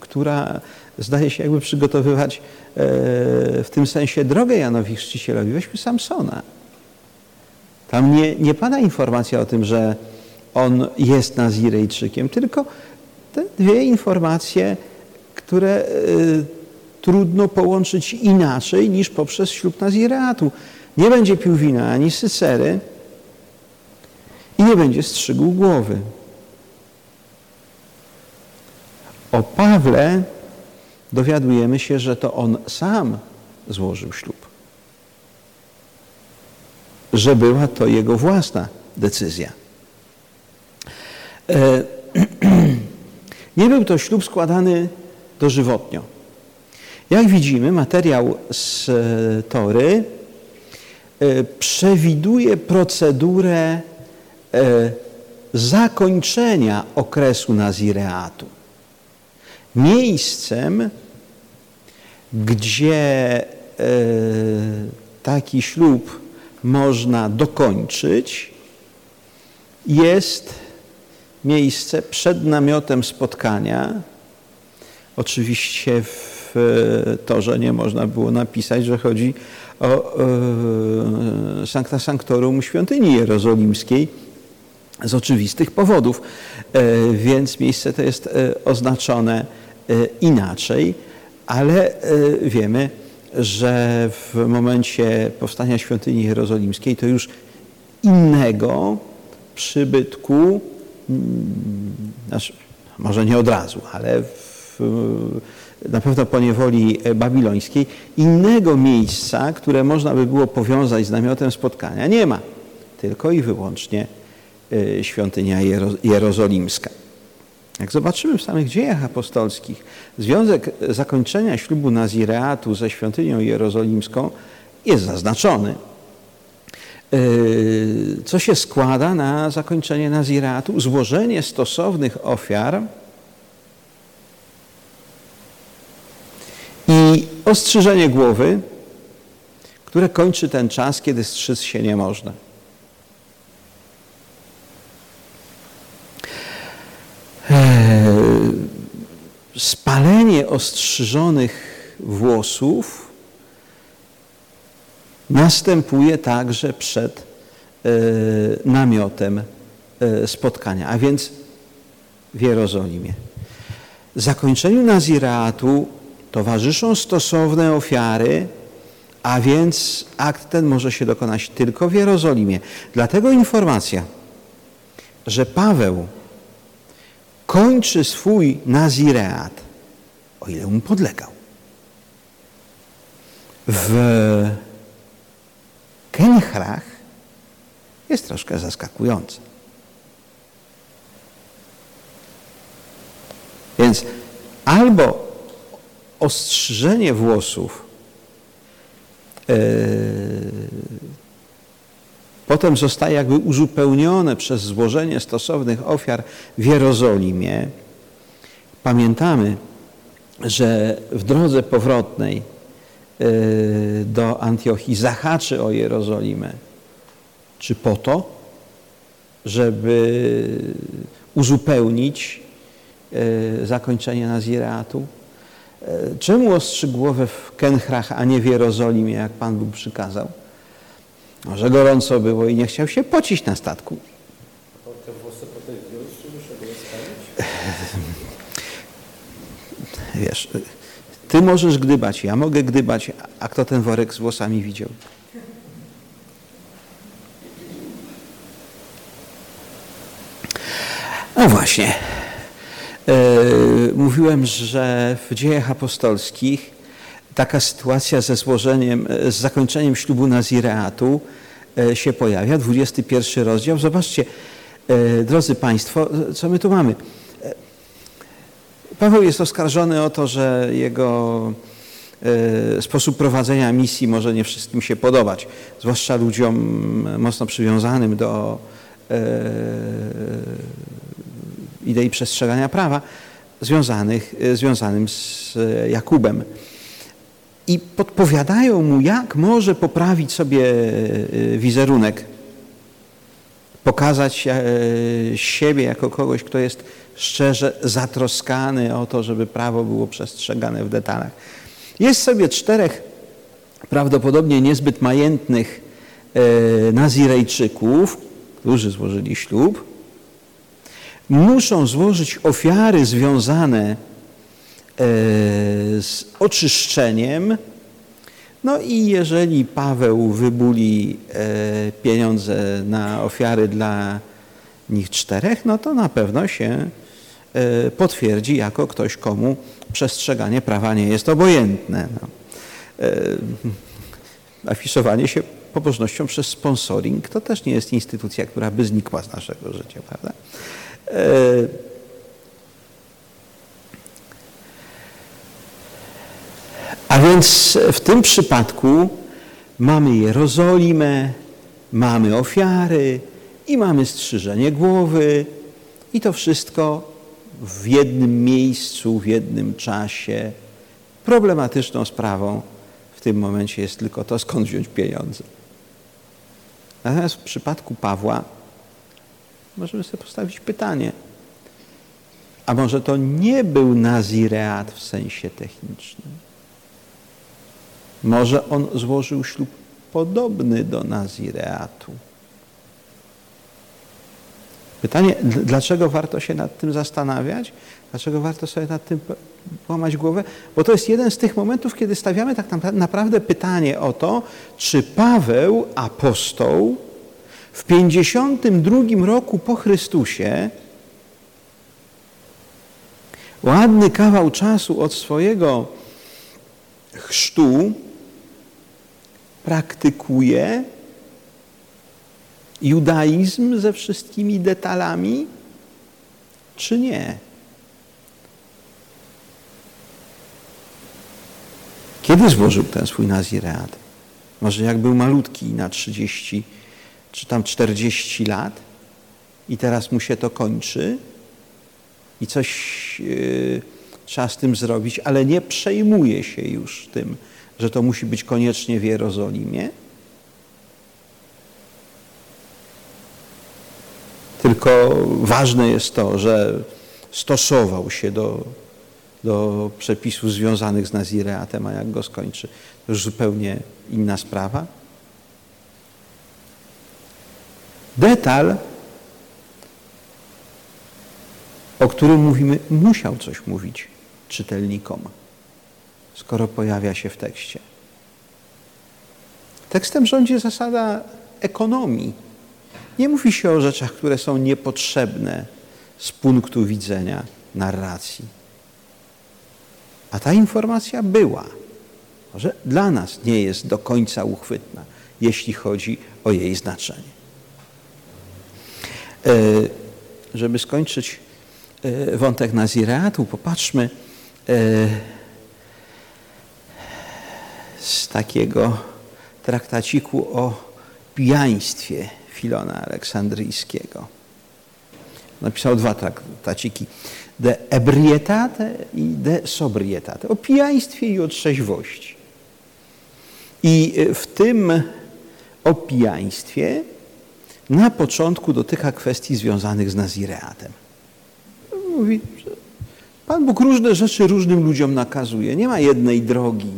która zdaje się jakby przygotowywać e, w tym sensie drogę Janowi Chrzcicielowi. Weźmy Samsona. Tam nie, nie pada informacja o tym, że on jest Nazirejczykiem, tylko te dwie informacje, które y, trudno połączyć inaczej niż poprzez ślub Nazireatu. Nie będzie pił wina ani sycery i nie będzie strzygł głowy. O Pawle dowiadujemy się, że to on sam złożył ślub. Że była to jego własna decyzja. E, nie był to ślub składany dożywotnio. Jak widzimy, materiał z e, Tory e, przewiduje procedurę zakończenia okresu nazireatu. Miejscem, gdzie taki ślub można dokończyć, jest miejsce przed namiotem spotkania. Oczywiście w torze nie można było napisać, że chodzi o e, Sancta Sanctorum świątyni jerozolimskiej z oczywistych powodów, e, więc miejsce to jest e, oznaczone inaczej, ale wiemy, że w momencie powstania świątyni jerozolimskiej to już innego przybytku znaczy, może nie od razu, ale w, na pewno po niewoli babilońskiej, innego miejsca, które można by było powiązać z namiotem spotkania, nie ma. Tylko i wyłącznie e, świątynia jerozolimska. Jak zobaczymy w samych dziejach apostolskich, związek zakończenia ślubu Nazireatu ze świątynią jerozolimską jest zaznaczony. Yy, co się składa na zakończenie naziratu? Złożenie stosownych ofiar i ostrzyżenie głowy, które kończy ten czas, kiedy strzyc się nie można. Spalenie ostrzyżonych włosów następuje także przed e, namiotem e, spotkania, a więc w Jerozolimie. Zakończeniu Naziraatu towarzyszą stosowne ofiary, a więc akt ten może się dokonać tylko w Jerozolimie. Dlatego informacja, że Paweł kończy swój Nazireat, o ile mu podlegał, w Kenchrach jest troszkę zaskakujące. Więc albo ostrzyżenie włosów yy, potem zostaje jakby uzupełnione przez złożenie stosownych ofiar w Jerozolimie. Pamiętamy, że w drodze powrotnej Y, do Antiochii zahaczy o Jerozolimę. Czy po to, żeby uzupełnić y, zakończenie Nazireatu? Y, czemu ostrzy głowę w Kenchrach, a nie w Jerozolimie, jak Pan Bóg przykazał? Może gorąco było i nie chciał się pocić na statku. Te włosy potem wziąć, czy muszę je spalić? Wiesz, ty możesz gdybać, ja mogę gdybać, a kto ten worek z włosami widział? No właśnie. E, mówiłem, że w dziejach apostolskich taka sytuacja ze złożeniem, z zakończeniem ślubu Nazireatu się pojawia. 21 rozdział. Zobaczcie, drodzy Państwo, co my tu mamy. Paweł jest oskarżony o to, że jego sposób prowadzenia misji może nie wszystkim się podobać, zwłaszcza ludziom mocno przywiązanym do idei przestrzegania prawa związanych, związanym z Jakubem. I podpowiadają mu, jak może poprawić sobie wizerunek, pokazać siebie jako kogoś, kto jest szczerze zatroskany o to, żeby prawo było przestrzegane w detalach. Jest sobie czterech prawdopodobnie niezbyt majętnych Nazirejczyków, którzy złożyli ślub, muszą złożyć ofiary związane z oczyszczeniem. No i jeżeli Paweł wybuli pieniądze na ofiary dla nich czterech, no to na pewno się potwierdzi jako ktoś, komu przestrzeganie prawa nie jest obojętne. No. Afiszowanie się pobożnością przez sponsoring to też nie jest instytucja, która by znikła z naszego życia, prawda? A więc w tym przypadku mamy Jerozolimę, mamy ofiary i mamy strzyżenie głowy i to wszystko w jednym miejscu, w jednym czasie. Problematyczną sprawą w tym momencie jest tylko to, skąd wziąć pieniądze. Natomiast w przypadku Pawła możemy sobie postawić pytanie, a może to nie był nazireat w sensie technicznym? Może on złożył ślub podobny do nazireatu? Pytanie, dlaczego warto się nad tym zastanawiać? Dlaczego warto sobie nad tym łamać głowę? Bo to jest jeden z tych momentów, kiedy stawiamy tak naprawdę pytanie o to, czy Paweł, apostoł, w 52 roku po Chrystusie, ładny kawał czasu od swojego chrztu, praktykuje judaizm ze wszystkimi detalami, czy nie? Kiedy złożył ten swój nazireat? Może jak był malutki na 30 czy tam 40 lat i teraz mu się to kończy i coś yy, trzeba z tym zrobić, ale nie przejmuje się już tym, że to musi być koniecznie w Jerozolimie. Tylko ważne jest to, że stosował się do, do przepisów związanych z Nazireatem, a jak go skończy, to już zupełnie inna sprawa. Detal, o którym mówimy, musiał coś mówić czytelnikom, skoro pojawia się w tekście. Tekstem rządzi zasada ekonomii. Nie mówi się o rzeczach, które są niepotrzebne z punktu widzenia narracji. A ta informacja była, że dla nas nie jest do końca uchwytna, jeśli chodzi o jej znaczenie. E, żeby skończyć e, wątek Nazireatu, popatrzmy e, z takiego traktaciku o pijaństwie Filona Aleksandryjskiego. Napisał dwa traktaciki. De ebrietate i de sobrietate. O pijaństwie i o trzeźwości. I w tym o pijaństwie na początku dotyka kwestii związanych z nazireatem. Mówi, że Pan Bóg różne rzeczy różnym ludziom nakazuje. Nie ma jednej drogi,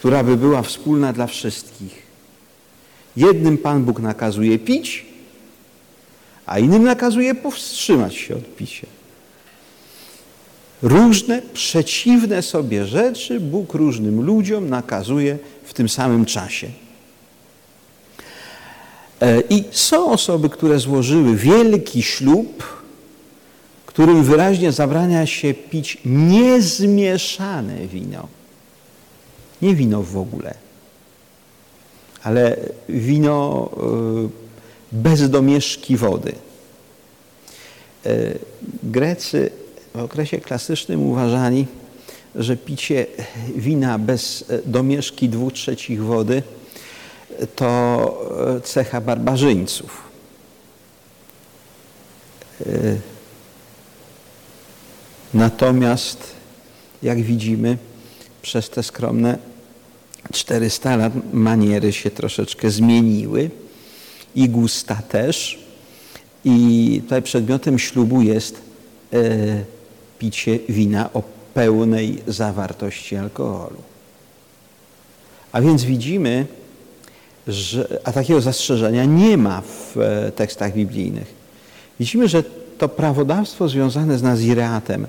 która by była wspólna dla wszystkich. Jednym Pan Bóg nakazuje pić, a innym nakazuje powstrzymać się od picia. Różne, przeciwne sobie rzeczy Bóg różnym ludziom nakazuje w tym samym czasie. I są osoby, które złożyły wielki ślub, którym wyraźnie zabrania się pić niezmieszane wino. Nie wino w ogóle, ale wino y, bez domieszki wody. Y, Grecy w okresie klasycznym uważali, że picie wina bez domieszki dwóch trzecich wody to cecha barbarzyńców. Natomiast, jak widzimy, przez te skromne 400 lat maniery się troszeczkę zmieniły i gusta też. I tutaj przedmiotem ślubu jest e, picie wina o pełnej zawartości alkoholu. A więc widzimy, że, a takiego zastrzeżenia nie ma w e, tekstach biblijnych. Widzimy, że to prawodawstwo związane z Nazireatem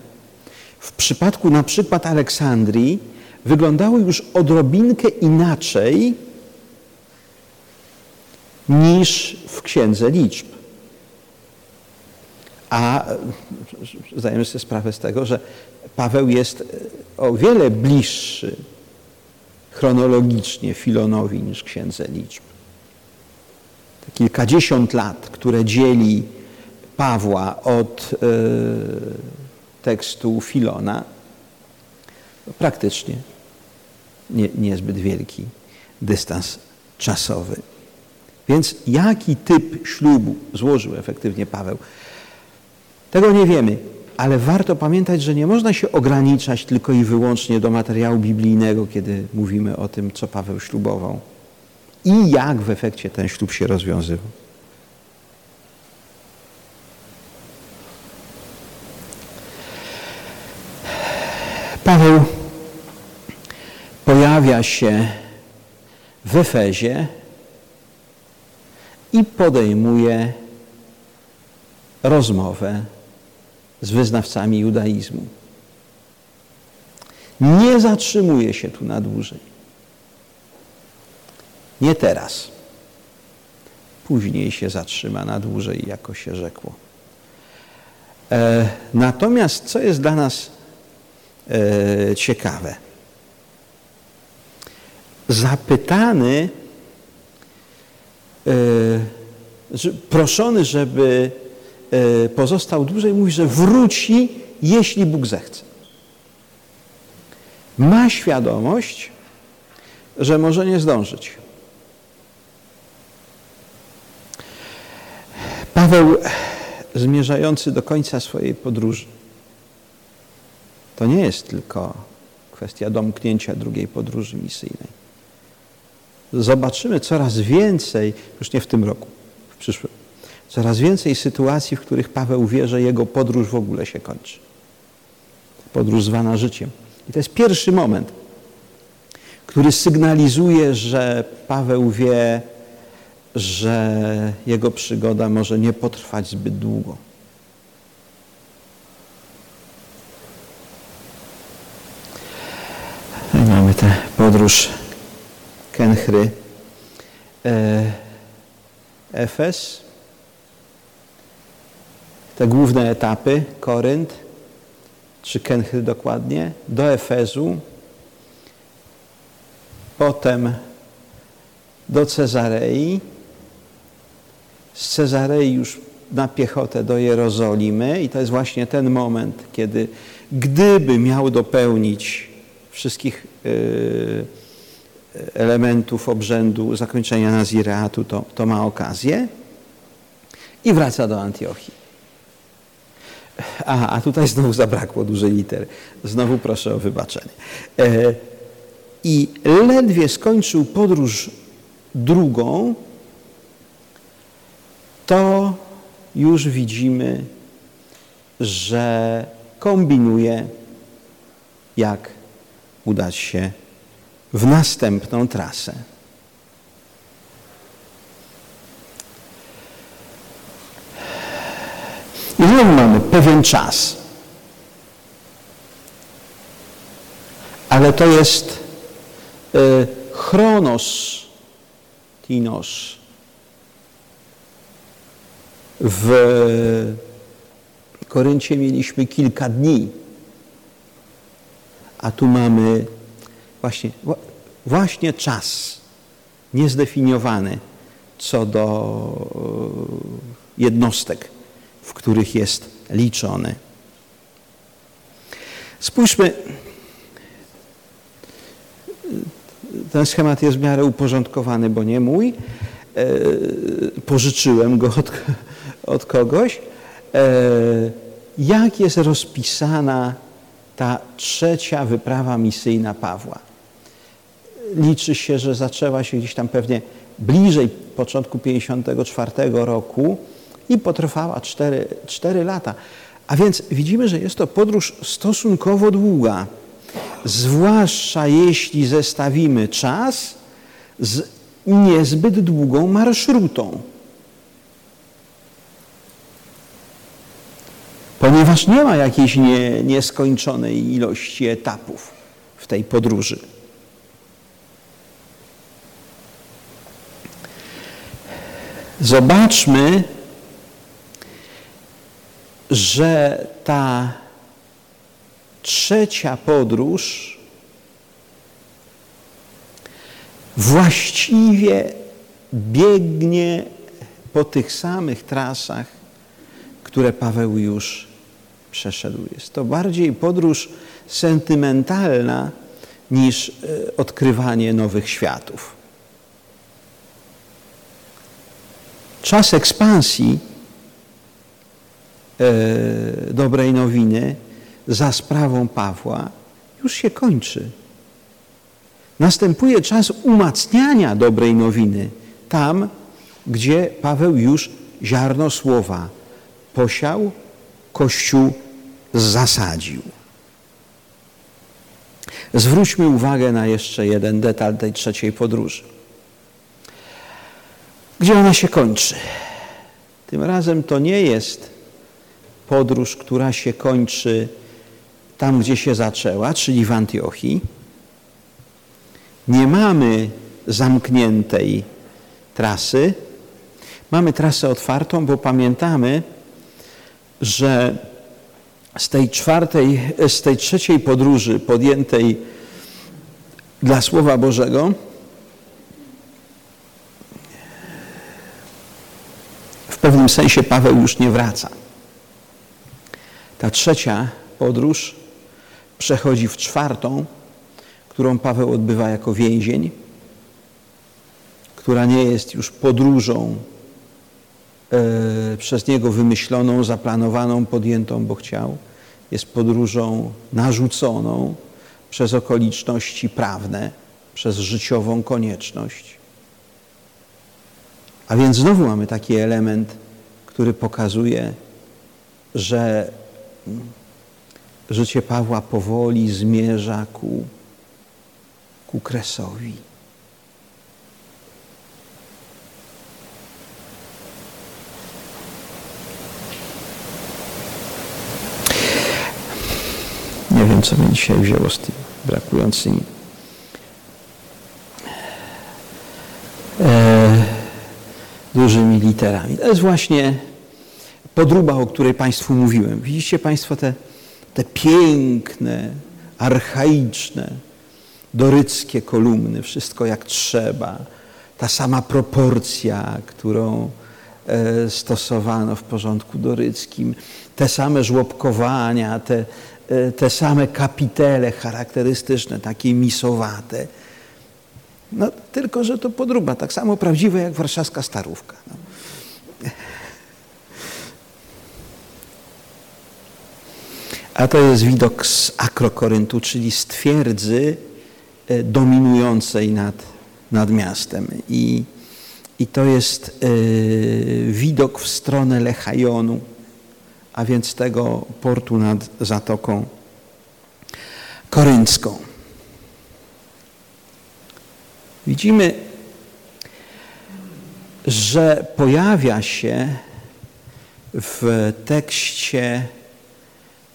w przypadku na przykład Aleksandrii wyglądało już odrobinkę inaczej niż w Księdze Liczb. A zdajemy sobie sprawę z tego, że Paweł jest o wiele bliższy chronologicznie Filonowi niż Księdze Liczb. Te kilkadziesiąt lat, które dzieli Pawła od y, tekstu Filona, praktycznie nie, niezbyt wielki dystans czasowy. Więc jaki typ ślubu złożył efektywnie Paweł? Tego nie wiemy, ale warto pamiętać, że nie można się ograniczać tylko i wyłącznie do materiału biblijnego, kiedy mówimy o tym, co Paweł ślubował i jak w efekcie ten ślub się rozwiązywał. Paweł pojawia się w Efezie i podejmuje rozmowę z wyznawcami judaizmu. Nie zatrzymuje się tu na dłużej. Nie teraz. Później się zatrzyma na dłużej, jako się rzekło. E, natomiast co jest dla nas e, ciekawe? Zapytany, e, proszony, żeby E, pozostał dłużej, mówi, że wróci, jeśli Bóg zechce. Ma świadomość, że może nie zdążyć. Paweł zmierzający do końca swojej podróży. To nie jest tylko kwestia domknięcia drugiej podróży misyjnej. Zobaczymy coraz więcej, już nie w tym roku, w przyszłym, coraz więcej sytuacji, w których Paweł wie, że jego podróż w ogóle się kończy. Podróż zwana życiem. I to jest pierwszy moment, który sygnalizuje, że Paweł wie, że jego przygoda może nie potrwać zbyt długo. Mamy tę podróż Kenchry e, Efes. Te główne etapy, Korynt, czy Kenchry dokładnie, do Efezu, potem do Cezarei, z Cezarei już na piechotę do Jerozolimy i to jest właśnie ten moment, kiedy gdyby miał dopełnić wszystkich yy, elementów obrzędu zakończenia Nazireatu, to, to ma okazję i wraca do Antiochii. A, a tutaj znowu zabrakło dużej litery. Znowu proszę o wybaczenie. E, I ledwie skończył podróż drugą, to już widzimy, że kombinuje, jak udać się w następną trasę. I znowu mamy pewien czas. Ale to jest y, chronos, tinos w Koryncie mieliśmy kilka dni, a tu mamy właśnie, właśnie czas niezdefiniowany co do jednostek, w których jest liczony. Spójrzmy, ten schemat jest w miarę uporządkowany, bo nie mój. E, pożyczyłem go od, od kogoś. E, jak jest rozpisana ta trzecia wyprawa misyjna Pawła? Liczy się, że zaczęła się gdzieś tam pewnie bliżej początku 54 roku i potrwała 4, 4 lata. A więc widzimy, że jest to podróż stosunkowo długa, zwłaszcza jeśli zestawimy czas z niezbyt długą marszrutą. Ponieważ nie ma jakiejś nie, nieskończonej ilości etapów w tej podróży. Zobaczmy, że ta trzecia podróż właściwie biegnie po tych samych trasach, które Paweł już przeszedł. Jest to bardziej podróż sentymentalna niż e, odkrywanie nowych światów. Czas ekspansji e, dobrej nowiny za sprawą Pawła już się kończy. Następuje czas umacniania dobrej nowiny tam, gdzie Paweł już ziarno słowa posiał, Kościół zasadził. Zwróćmy uwagę na jeszcze jeden detal tej trzeciej podróży. Gdzie ona się kończy? Tym razem to nie jest podróż, która się kończy tam, gdzie się zaczęła, czyli w Antiochii. Nie mamy zamkniętej trasy. Mamy trasę otwartą, bo pamiętamy, że z tej czwartej, z tej trzeciej podróży podjętej dla Słowa Bożego pewnym sensie Paweł już nie wraca. Ta trzecia podróż przechodzi w czwartą, którą Paweł odbywa jako więzień, która nie jest już podróżą e, przez niego wymyśloną, zaplanowaną, podjętą, bo chciał. Jest podróżą narzuconą przez okoliczności prawne, przez życiową konieczność. A więc znowu mamy taki element, który pokazuje, że życie Pawła powoli zmierza ku, ku kresowi. Nie wiem, co mnie dzisiaj wzięło z tymi brakującymi. E, dużymi literami. To jest właśnie podruba, o której Państwu mówiłem. Widzicie Państwo te, te piękne, archaiczne, doryckie kolumny, wszystko jak trzeba, ta sama proporcja, którą e, stosowano w porządku doryckim, te same żłobkowania, te, e, te same kapitele charakterystyczne, takie misowate. No, tylko, że to podruba, tak samo prawdziwe jak warszawska starówka. No. A to jest widok z Akrokoryntu, czyli z twierdzy e, dominującej nad, nad miastem. I, I to jest y, widok w stronę Lechajonu, a więc tego portu nad Zatoką Koryncką. Widzimy, że pojawia się w tekście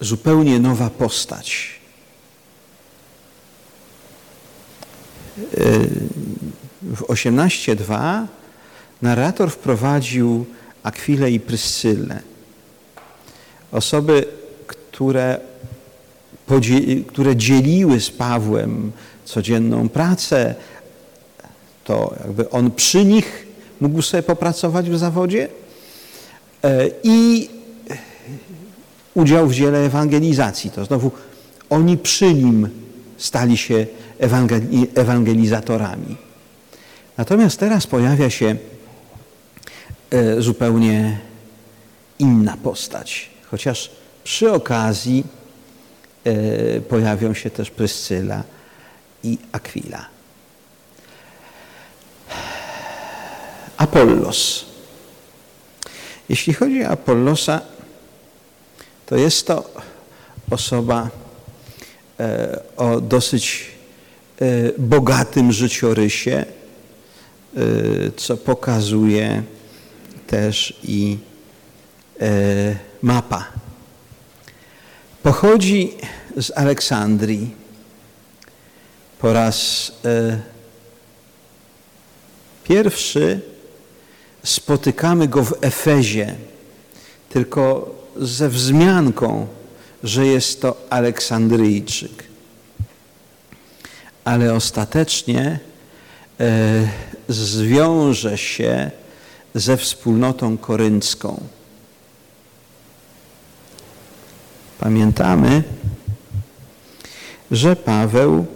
zupełnie nowa postać. W 18.2 narrator wprowadził Akwilę i Pryscylę. Osoby, które, które dzieliły z Pawłem codzienną pracę, to jakby on przy nich mógł sobie popracować w zawodzie e, i udział w dziele ewangelizacji. To znowu oni przy nim stali się ewangelizatorami. Natomiast teraz pojawia się e, zupełnie inna postać. Chociaż przy okazji e, pojawią się też Pryscyla i Aquila. Apollos. Jeśli chodzi o Apollosa, to jest to osoba e, o dosyć e, bogatym życiorysie, e, co pokazuje też i mapa. Pochodzi z Aleksandrii. Po raz pierwszy spotykamy go w Efezie, tylko ze wzmianką, że jest to Aleksandryjczyk. Ale ostatecznie e, zwiąże się ze wspólnotą koryncką. Pamiętamy, że Paweł,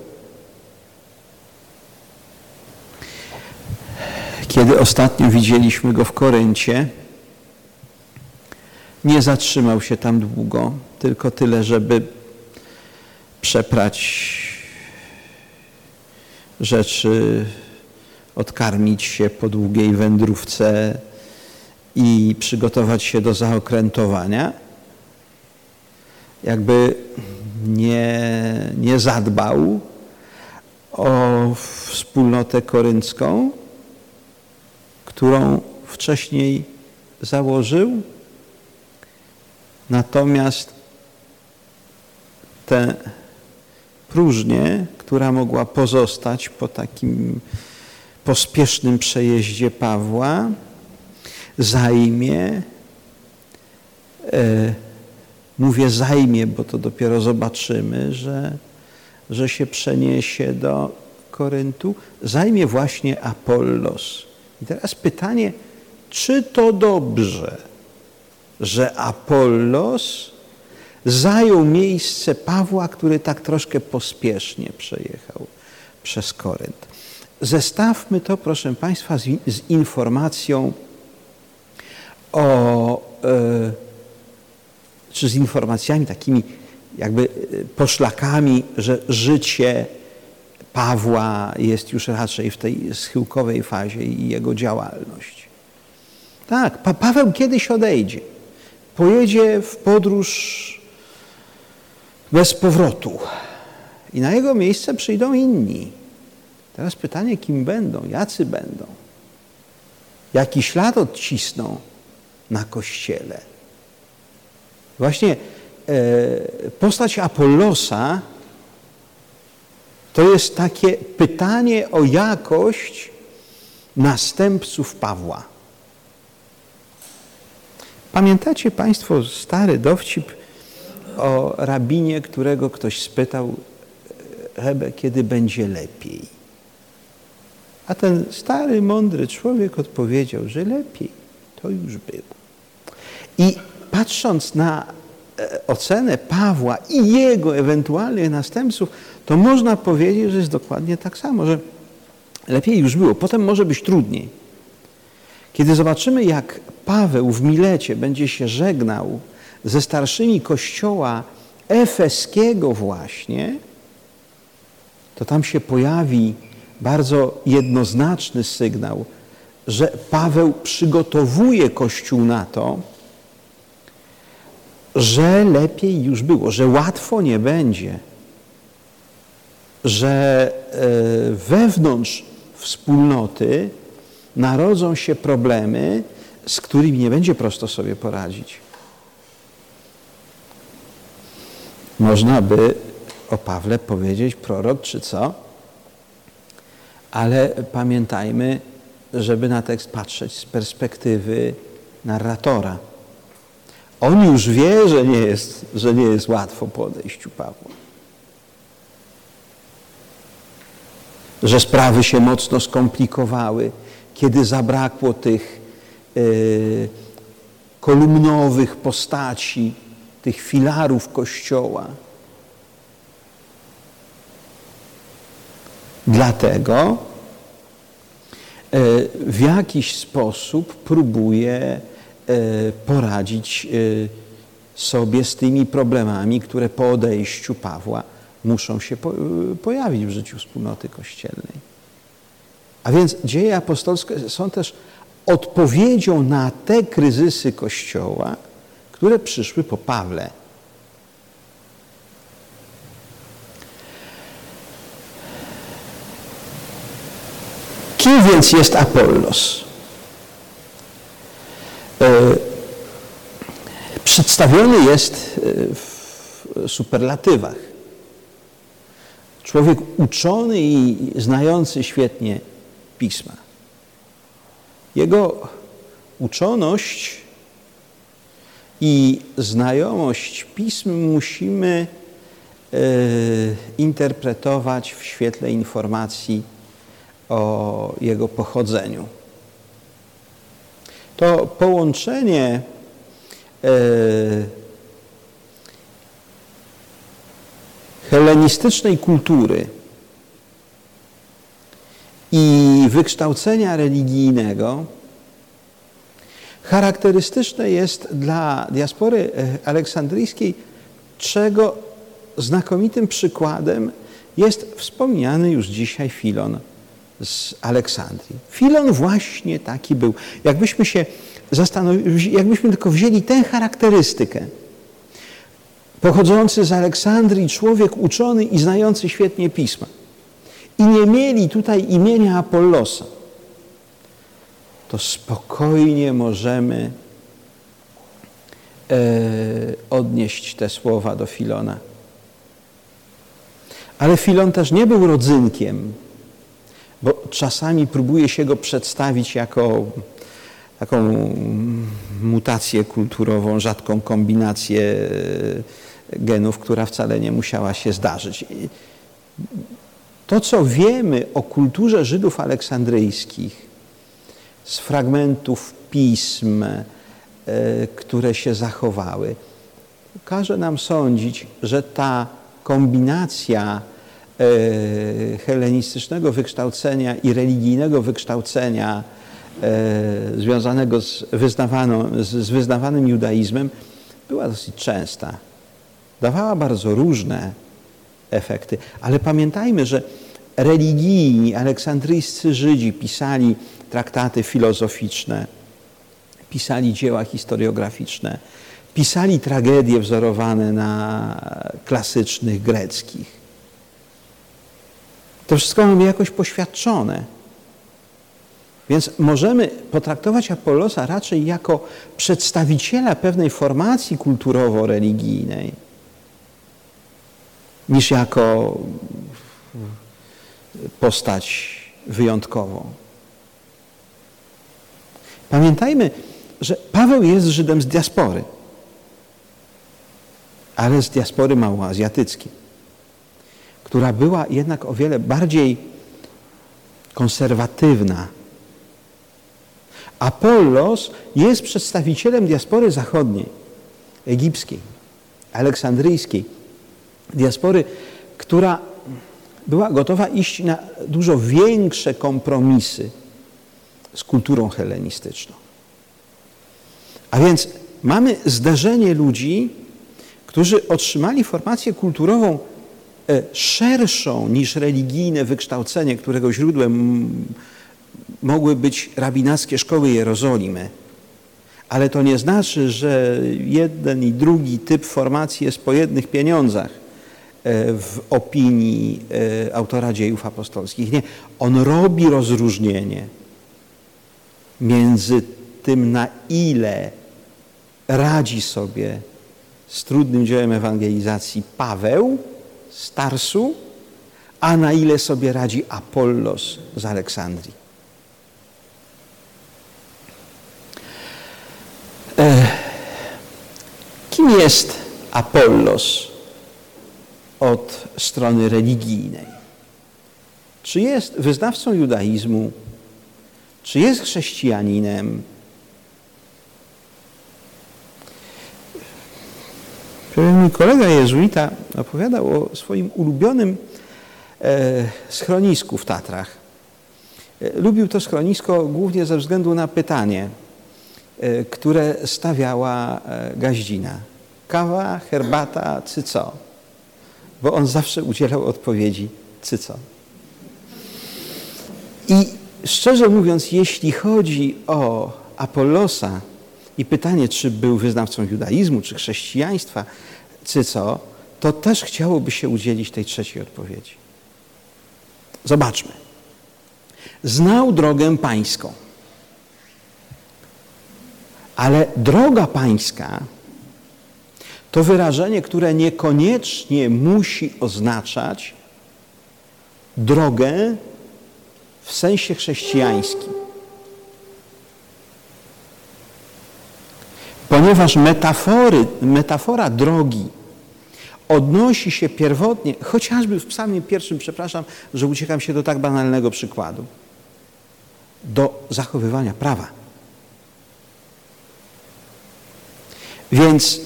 kiedy ostatnio widzieliśmy go w Koryncie, nie zatrzymał się tam długo, tylko tyle, żeby przeprać rzeczy, odkarmić się po długiej wędrówce i przygotować się do zaokrętowania. Jakby nie, nie zadbał o wspólnotę koryncką, którą wcześniej założył, Natomiast tę próżnię, która mogła pozostać po takim pospiesznym przejeździe Pawła, zajmie, e, mówię zajmie, bo to dopiero zobaczymy, że, że się przeniesie do Koryntu, zajmie właśnie Apollos. I teraz pytanie, czy to dobrze? że Apollos zajął miejsce Pawła, który tak troszkę pospiesznie przejechał przez Korynt. Zestawmy to, proszę Państwa, z, z informacją o, e, czy z informacjami takimi jakby e, poszlakami, że życie Pawła jest już raczej w tej schyłkowej fazie i jego działalność. Tak, pa Paweł kiedyś odejdzie pojedzie w podróż bez powrotu i na jego miejsce przyjdą inni. Teraz pytanie, kim będą, jacy będą, jaki ślad odcisną na Kościele. Właśnie e, postać Apollosa to jest takie pytanie o jakość następców Pawła. Pamiętacie Państwo stary dowcip o rabinie, którego ktoś spytał Hebe, kiedy będzie lepiej? A ten stary, mądry człowiek odpowiedział, że lepiej to już było. I patrząc na ocenę Pawła i jego ewentualnych następców, to można powiedzieć, że jest dokładnie tak samo, że lepiej już było. Potem może być trudniej. Kiedy zobaczymy, jak Paweł w Milecie będzie się żegnał ze starszymi kościoła efeskiego właśnie, to tam się pojawi bardzo jednoznaczny sygnał, że Paweł przygotowuje Kościół na to, że lepiej już było, że łatwo nie będzie, że e, wewnątrz wspólnoty narodzą się problemy, z którymi nie będzie prosto sobie poradzić. Można by o Pawle powiedzieć prorok czy co, ale pamiętajmy, żeby na tekst patrzeć z perspektywy narratora. On już wie, że nie jest, że nie jest łatwo po odejściu Pawła. Że sprawy się mocno skomplikowały, kiedy zabrakło tych yy, kolumnowych postaci, tych filarów Kościoła. Dlatego e, w jakiś sposób próbuje e, poradzić e, sobie z tymi problemami, które po odejściu Pawła muszą się pojawić w życiu wspólnoty kościelnej. A więc dzieje apostolskie są też odpowiedzią na te kryzysy Kościoła, które przyszły po Pawle. Kim więc jest Apollos? E, przedstawiony jest e, w superlatywach. Człowiek uczony i znający świetnie pisma. Jego uczoność i znajomość pism musimy e, interpretować w świetle informacji o jego pochodzeniu. To połączenie e, helenistycznej kultury i wykształcenia religijnego charakterystyczne jest dla diaspory e, aleksandryjskiej, czego znakomitym przykładem jest wspomniany już dzisiaj Filon z Aleksandrii. Filon właśnie taki był. Jakbyśmy się zastanowili, jakbyśmy tylko wzięli tę charakterystykę, pochodzący z Aleksandrii człowiek uczony i znający świetnie pisma i nie mieli tutaj imienia Apollosa, to spokojnie możemy e, odnieść te słowa do Filona. Ale Filon też nie był rodzynkiem, czasami próbuje się go przedstawić jako taką mutację kulturową, rzadką kombinację genów, która wcale nie musiała się zdarzyć. To, co wiemy o kulturze Żydów aleksandryjskich z fragmentów pism, e, które się zachowały, każe nam sądzić, że ta kombinacja e, helenistycznego wykształcenia i religijnego wykształcenia e, związanego z, z wyznawanym judaizmem była dosyć częsta. Dawała bardzo różne efekty. Ale pamiętajmy, że religijni aleksandryjscy Żydzi pisali traktaty filozoficzne, pisali dzieła historiograficzne, pisali tragedie wzorowane na klasycznych greckich. To wszystko mamy jakoś poświadczone. Więc możemy potraktować Apollosa raczej jako przedstawiciela pewnej formacji kulturowo-religijnej niż jako postać wyjątkową. Pamiętajmy, że Paweł jest Żydem z diaspory, ale z diaspory małoazjatyckiej, która była jednak o wiele bardziej konserwatywna. Apollos jest przedstawicielem diaspory zachodniej, egipskiej, aleksandryjskiej, diaspory, która była gotowa iść na dużo większe kompromisy z kulturą helenistyczną. A więc mamy zderzenie ludzi, którzy otrzymali formację kulturową szerszą niż religijne wykształcenie, którego źródłem mogły być rabinackie szkoły Jerozolimy. Ale to nie znaczy, że jeden i drugi typ formacji jest po jednych pieniądzach. E, w opinii e, autora dziejów apostolskich. Nie, on robi rozróżnienie między tym, na ile radzi sobie z trudnym dziełem ewangelizacji Paweł z Tarsu, a na ile sobie radzi Apollos z Aleksandrii. Kim jest Apollos od strony religijnej? Czy jest wyznawcą judaizmu? Czy jest chrześcijaninem? Pewien mój kolega jezuita opowiadał o swoim ulubionym e, schronisku w Tatrach. E, lubił to schronisko głównie ze względu na pytanie, e, które stawiała gaździna. Kawa, herbata, cyco? Bo on zawsze udzielał odpowiedzi cyco. I szczerze mówiąc, jeśli chodzi o Apollosa i pytanie, czy był wyznawcą judaizmu, czy chrześcijaństwa, czy co, to też chciałoby się udzielić tej trzeciej odpowiedzi. Zobaczmy. Znał drogę pańską. Ale droga pańska to wyrażenie, które niekoniecznie musi oznaczać drogę w sensie chrześcijańskim. Ponieważ metafory, metafora drogi odnosi się pierwotnie, chociażby w psalmie pierwszym, przepraszam, że uciekam się do tak banalnego przykładu, do zachowywania prawa. Więc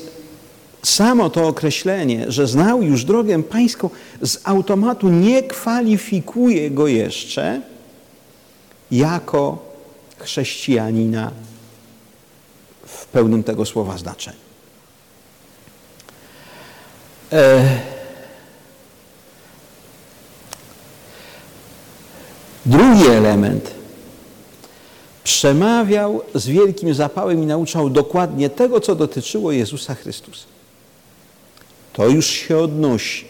samo to określenie, że znał już drogę pańską, z automatu nie kwalifikuje go jeszcze jako chrześcijanina pełnym tego słowa znaczeniu. E... Drugi element. Przemawiał z wielkim zapałem i nauczał dokładnie tego, co dotyczyło Jezusa Chrystusa. To już się odnosi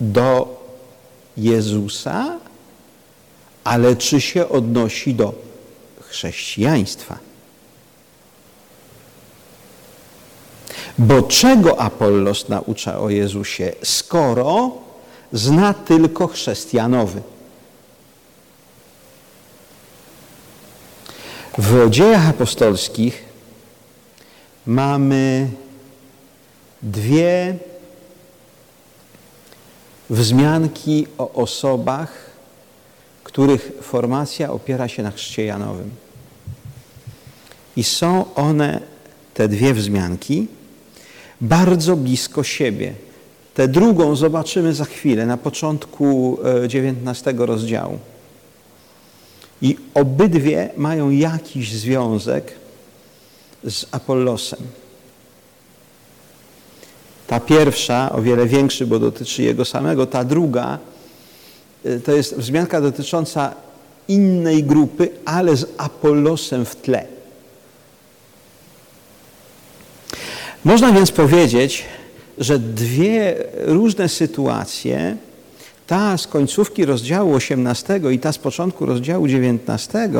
do Jezusa, ale czy się odnosi do chrześcijaństwa? Bo czego Apollos naucza o Jezusie, skoro zna tylko chrześcijanowy? W dziejach apostolskich mamy dwie wzmianki o osobach, których formacja opiera się na chrzcie Janowym. I są one, te dwie wzmianki, bardzo blisko siebie. Tę drugą zobaczymy za chwilę, na początku XIX e, rozdziału. I obydwie mają jakiś związek z Apollosem. Ta pierwsza, o wiele większy, bo dotyczy jego samego, ta druga y, to jest wzmianka dotycząca innej grupy, ale z Apollosem w tle. Można więc powiedzieć, że dwie różne sytuacje, ta z końcówki rozdziału 18 i ta z początku rozdziału 19,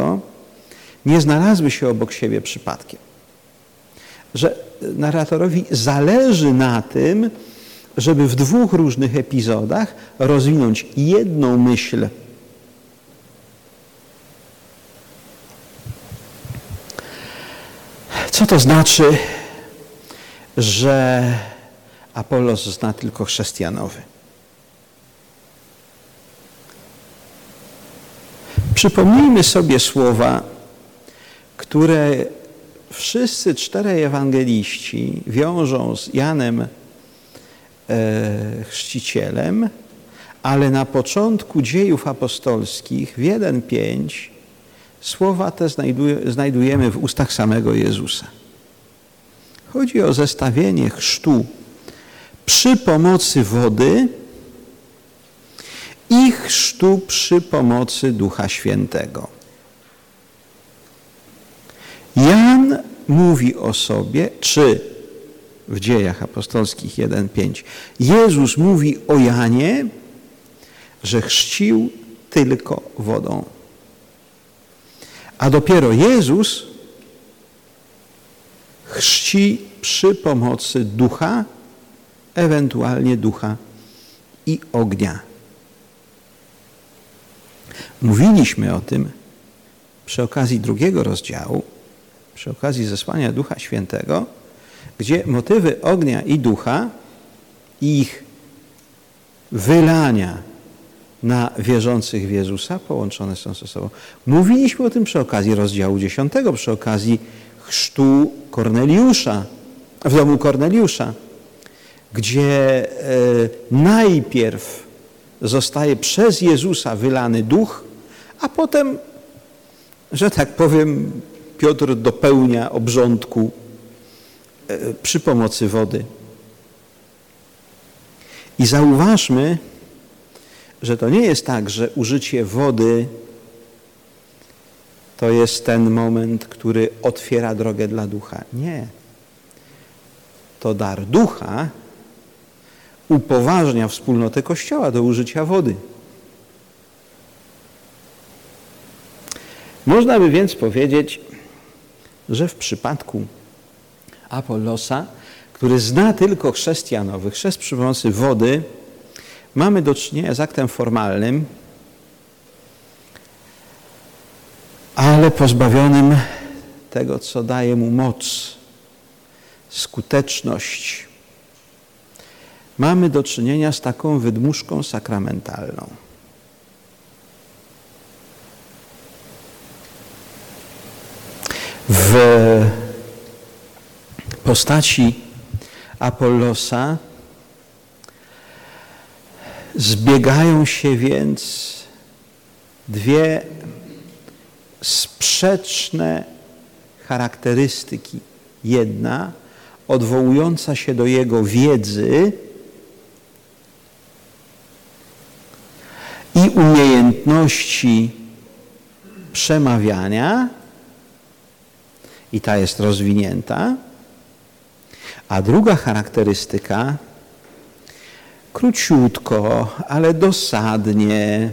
nie znalazły się obok siebie przypadkiem. Że narratorowi zależy na tym, żeby w dwóch różnych epizodach rozwinąć jedną myśl. Co to znaczy, że Apollos zna tylko chrześcijanowy? Przypomnijmy sobie słowa, które wszyscy czterej ewangeliści wiążą z Janem e, Chrzcicielem, ale na początku dziejów apostolskich w 1.5 słowa te znajdujemy w ustach samego Jezusa. Chodzi o zestawienie chrztu przy pomocy wody i chrztu przy pomocy Ducha Świętego. Jan mówi o sobie, czy w dziejach apostolskich 1.5 Jezus mówi o Janie, że chrzcił tylko wodą. A dopiero Jezus chrzci przy pomocy ducha, ewentualnie ducha i ognia. Mówiliśmy o tym przy okazji drugiego rozdziału, przy okazji zesłania Ducha Świętego, gdzie motywy ognia i ducha i ich wylania na wierzących w Jezusa połączone są ze sobą. Mówiliśmy o tym przy okazji rozdziału 10, przy okazji chrztu Korneliusza, w domu Korneliusza, gdzie e, najpierw zostaje przez Jezusa wylany duch, a potem, że tak powiem, Piotr dopełnia obrządku e, przy pomocy wody. I zauważmy, że to nie jest tak, że użycie wody to jest ten moment, który otwiera drogę dla ducha. Nie. To dar ducha upoważnia wspólnotę Kościoła do użycia wody. Można by więc powiedzieć, że w przypadku Apollosa, który zna tylko chrześcijanowy chrzest przy pomocy wody, mamy do czynienia z aktem formalnym, ale pozbawionym tego, co daje mu moc, skuteczność. Mamy do czynienia z taką wydmuszką sakramentalną. W postaci Apollosa zbiegają się więc dwie sprzeczne charakterystyki. Jedna odwołująca się do jego wiedzy i umiejętności przemawiania, i ta jest rozwinięta, a druga charakterystyka króciutko, ale dosadnie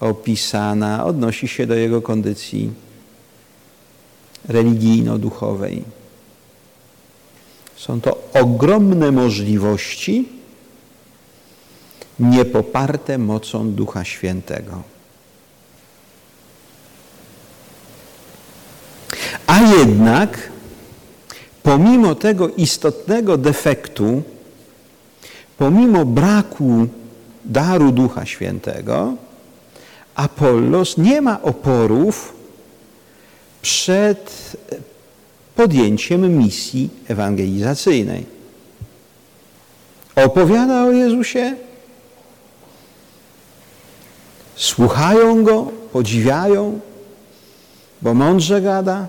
opisana, odnosi się do jego kondycji religijno-duchowej. Są to ogromne możliwości niepoparte mocą Ducha Świętego. A jednak, pomimo tego istotnego defektu, pomimo braku daru Ducha Świętego, Apollos nie ma oporów przed podjęciem misji ewangelizacyjnej. Opowiada o Jezusie, słuchają Go, podziwiają, bo mądrze gada.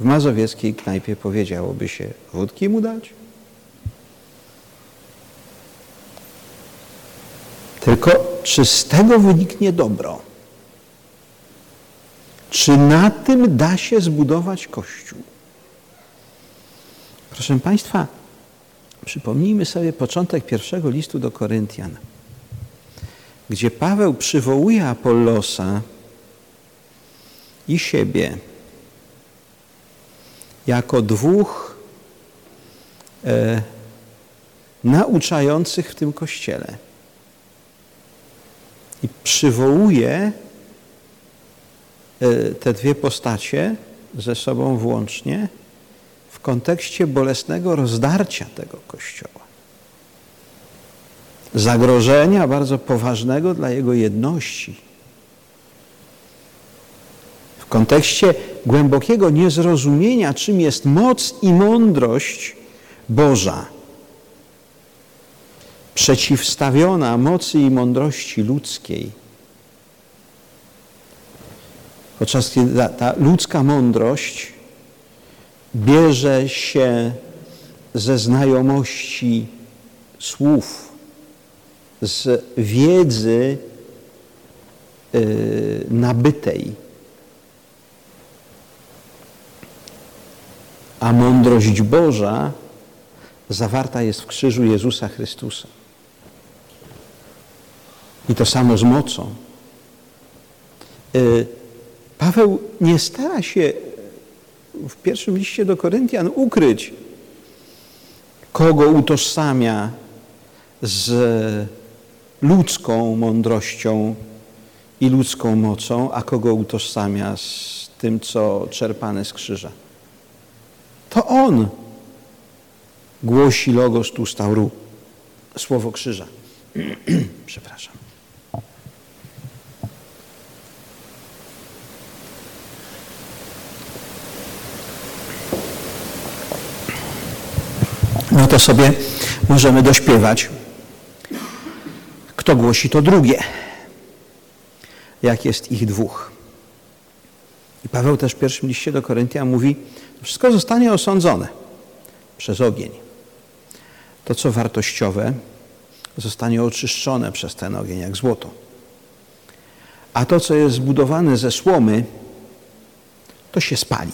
W mazowieckiej knajpie powiedziałoby się, wódki mu dać? Tylko czy z tego wyniknie dobro? Czy na tym da się zbudować Kościół? Proszę Państwa, przypomnijmy sobie początek pierwszego listu do Koryntian, gdzie Paweł przywołuje Apollosa i siebie jako dwóch e, nauczających w tym Kościele i przywołuje e, te dwie postacie ze sobą włącznie w kontekście bolesnego rozdarcia tego Kościoła. Zagrożenia bardzo poważnego dla jego jedności. W kontekście głębokiego niezrozumienia, czym jest moc i mądrość Boża przeciwstawiona mocy i mądrości ludzkiej. Podczas kiedy ta, ta ludzka mądrość bierze się ze znajomości słów, z wiedzy yy, nabytej. A mądrość Boża zawarta jest w krzyżu Jezusa Chrystusa. I to samo z mocą. Y, Paweł nie stara się w pierwszym liście do Koryntian ukryć, kogo utożsamia z ludzką mądrością i ludzką mocą, a kogo utożsamia z tym, co czerpane z krzyża. To On głosi logos tu stauru, słowo krzyża. Przepraszam. No to sobie możemy dośpiewać. Kto głosi to drugie? Jak jest ich dwóch? I Paweł też w pierwszym liście do Koryntia mówi, wszystko zostanie osądzone przez ogień. To, co wartościowe, zostanie oczyszczone przez ten ogień, jak złoto. A to, co jest zbudowane ze słomy, to się spali.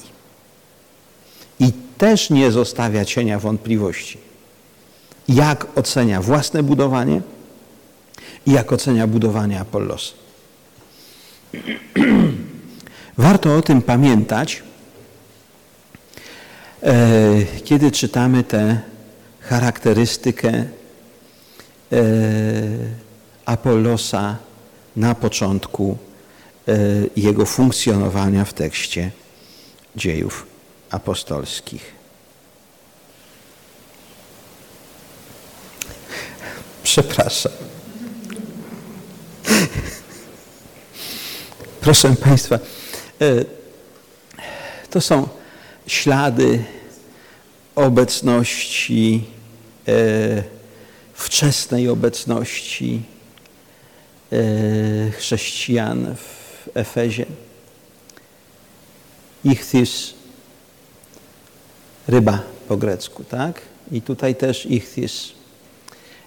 Też nie zostawia cienia wątpliwości. Jak ocenia własne budowanie i jak ocenia budowanie Apollos. Warto o tym pamiętać, e, kiedy czytamy tę charakterystykę e, Apollosa na początku e, jego funkcjonowania w tekście dziejów apostolskich. Przepraszam. Proszę Państwa, e, to są ślady obecności, e, wczesnej obecności e, chrześcijan w Efezie. Ichthys, ryba po grecku, tak? I tutaj też ichthys.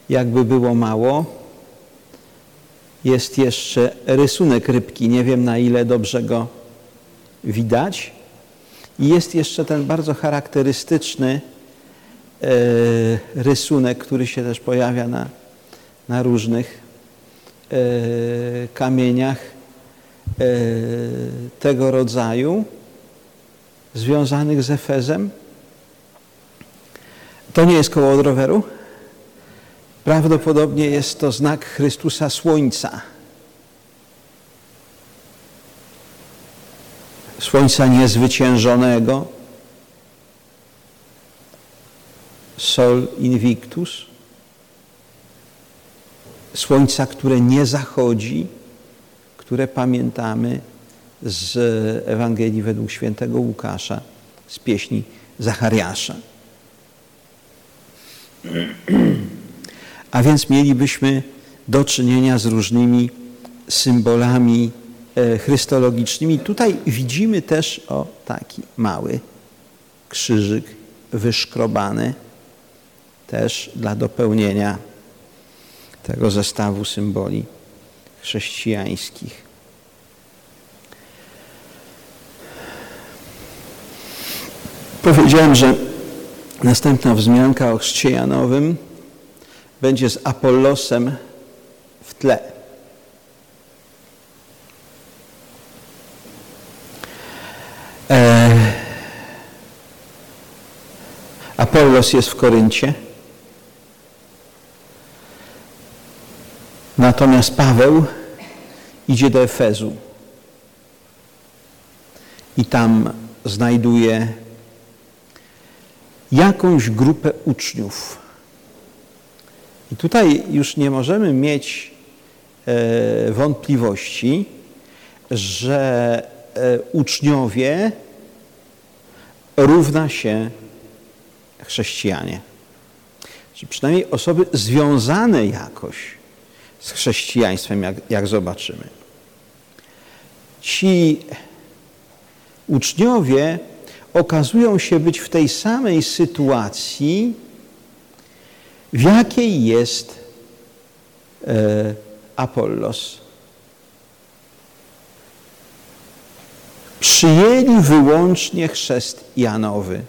Jakby było mało, jest jeszcze rysunek rybki. Nie wiem na ile dobrze go widać. I jest jeszcze ten bardzo charakterystyczny e, rysunek, który się też pojawia na, na różnych e, kamieniach e, tego rodzaju związanych z Efezem. To nie jest koło od roweru? Prawdopodobnie jest to znak Chrystusa Słońca. Słońca niezwyciężonego. Sol invictus. Słońca, które nie zachodzi, które pamiętamy z Ewangelii według świętego Łukasza, z pieśni Zachariasza. A więc mielibyśmy do czynienia z różnymi symbolami e, chrystologicznymi. Tutaj widzimy też o taki mały krzyżyk wyszkrobany też dla dopełnienia tego zestawu symboli chrześcijańskich. Powiedziałem, że następna wzmianka o chrzcie Janowym będzie z Apollosem w tle. E... Apollos jest w Koryncie. Natomiast Paweł idzie do Efezu i tam znajduje jakąś grupę uczniów. I tutaj już nie możemy mieć e, wątpliwości, że e, uczniowie równa się chrześcijanie. Czy przynajmniej osoby związane jakoś z chrześcijaństwem, jak, jak zobaczymy. Ci uczniowie okazują się być w tej samej sytuacji, w jakiej jest e, Apollos. Przyjęli wyłącznie chrzest Janowy.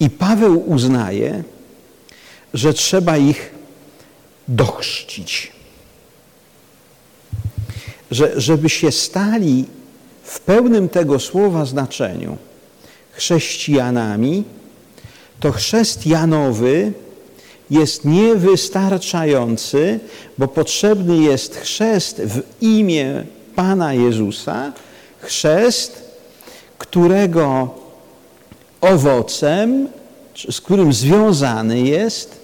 I Paweł uznaje, że trzeba ich dochrzcić. Że, żeby się stali w pełnym tego słowa znaczeniu chrześcijanami, to chrzest Janowy jest niewystarczający, bo potrzebny jest chrzest w imię Pana Jezusa, chrzest, którego owocem, z którym związany jest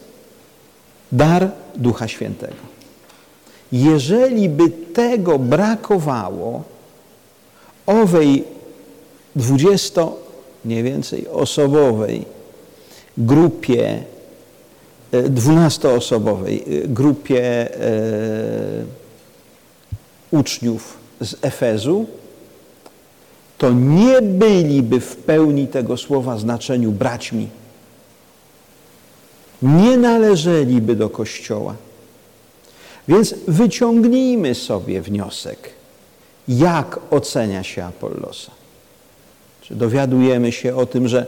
dar Ducha Świętego. Jeżeli by tego brakowało, owej dwudziesto, nie więcej, osobowej grupie, e, dwunastoosobowej e, grupie e, uczniów z Efezu, to nie byliby w pełni tego słowa znaczeniu braćmi. Nie należeliby do Kościoła. Więc wyciągnijmy sobie wniosek, jak ocenia się Apollosa. Czy dowiadujemy się o tym, że,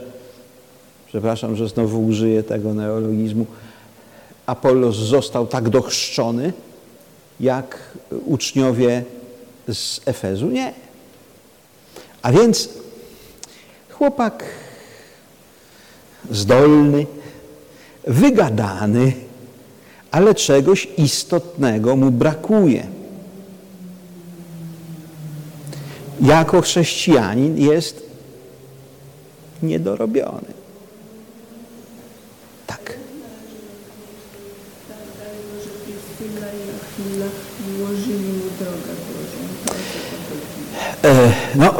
przepraszam, że znowu użyję tego neologizmu, Apollos został tak dochrzczony, jak uczniowie z Efezu? Nie. A więc chłopak zdolny, wygadany, ale czegoś istotnego mu brakuje. Jako chrześcijanin jest niedorobiony. Tak. E, no,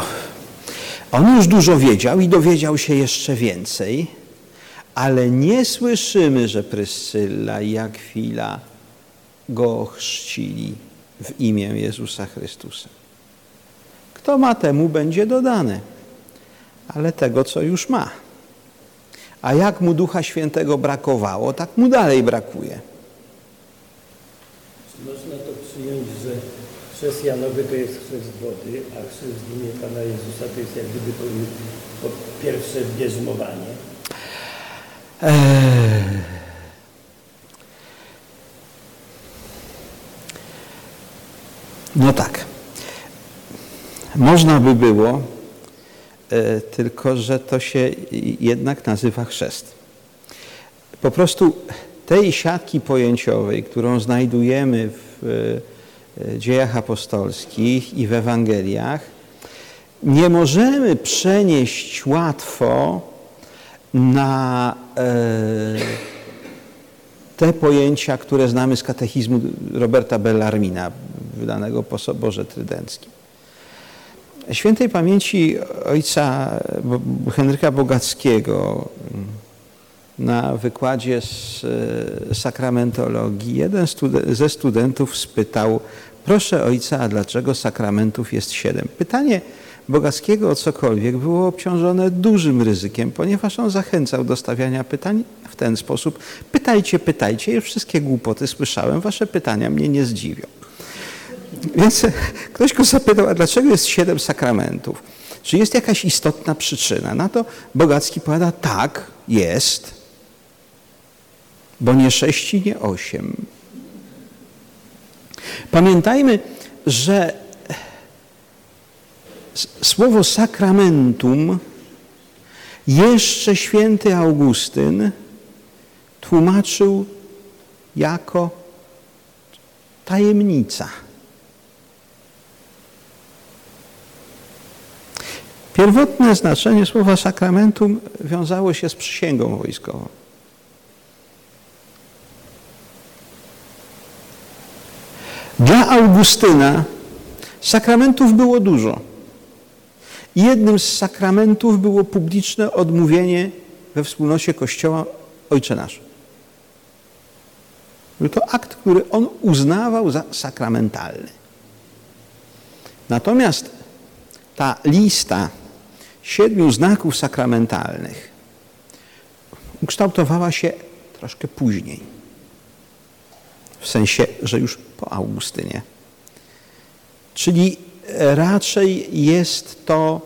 on już dużo wiedział i dowiedział się jeszcze więcej, ale nie słyszymy, że Pryscylla i Akwila go chrzcili w imię Jezusa Chrystusa. Kto ma, temu będzie dodane, ale tego, co już ma. A jak mu Ducha Świętego brakowało, tak mu dalej brakuje. Czy można to przyjąć, że chrzest Janowy to jest chrzest wody, a chrzest w imię Pana Jezusa to jest jak gdyby po, po pierwsze bierzmowanie? Eee. No tak. Można by było, e, tylko że to się jednak nazywa chrzest. Po prostu tej siatki pojęciowej, którą znajdujemy w e, dziejach apostolskich i w Ewangeliach, nie możemy przenieść łatwo na e, te pojęcia, które znamy z katechizmu Roberta Bellarmina, wydanego po Soborze Trydenckim. Świętej pamięci ojca Henryka Bogackiego na wykładzie z e, sakramentologii jeden ze studentów spytał, proszę ojca, a dlaczego sakramentów jest siedem? Pytanie Bogackiego o cokolwiek było obciążone dużym ryzykiem, ponieważ on zachęcał do stawiania pytań w ten sposób. Pytajcie, pytajcie, już wszystkie głupoty słyszałem, wasze pytania mnie nie zdziwią. Więc ktoś go zapytał, a dlaczego jest siedem sakramentów? Czy jest jakaś istotna przyczyna? Na to Bogacki powiada, tak, jest, bo nie sześć i nie osiem. Pamiętajmy, że słowo sakramentum jeszcze święty Augustyn tłumaczył jako tajemnica. Pierwotne znaczenie słowa sakramentum wiązało się z przysięgą wojskową. Dla Augustyna sakramentów było dużo. Jednym z sakramentów było publiczne odmówienie we wspólnocie Kościoła Ojcze Nasz. Był to akt, który on uznawał za sakramentalny. Natomiast ta lista siedmiu znaków sakramentalnych ukształtowała się troszkę później. W sensie, że już po Augustynie. Czyli raczej jest to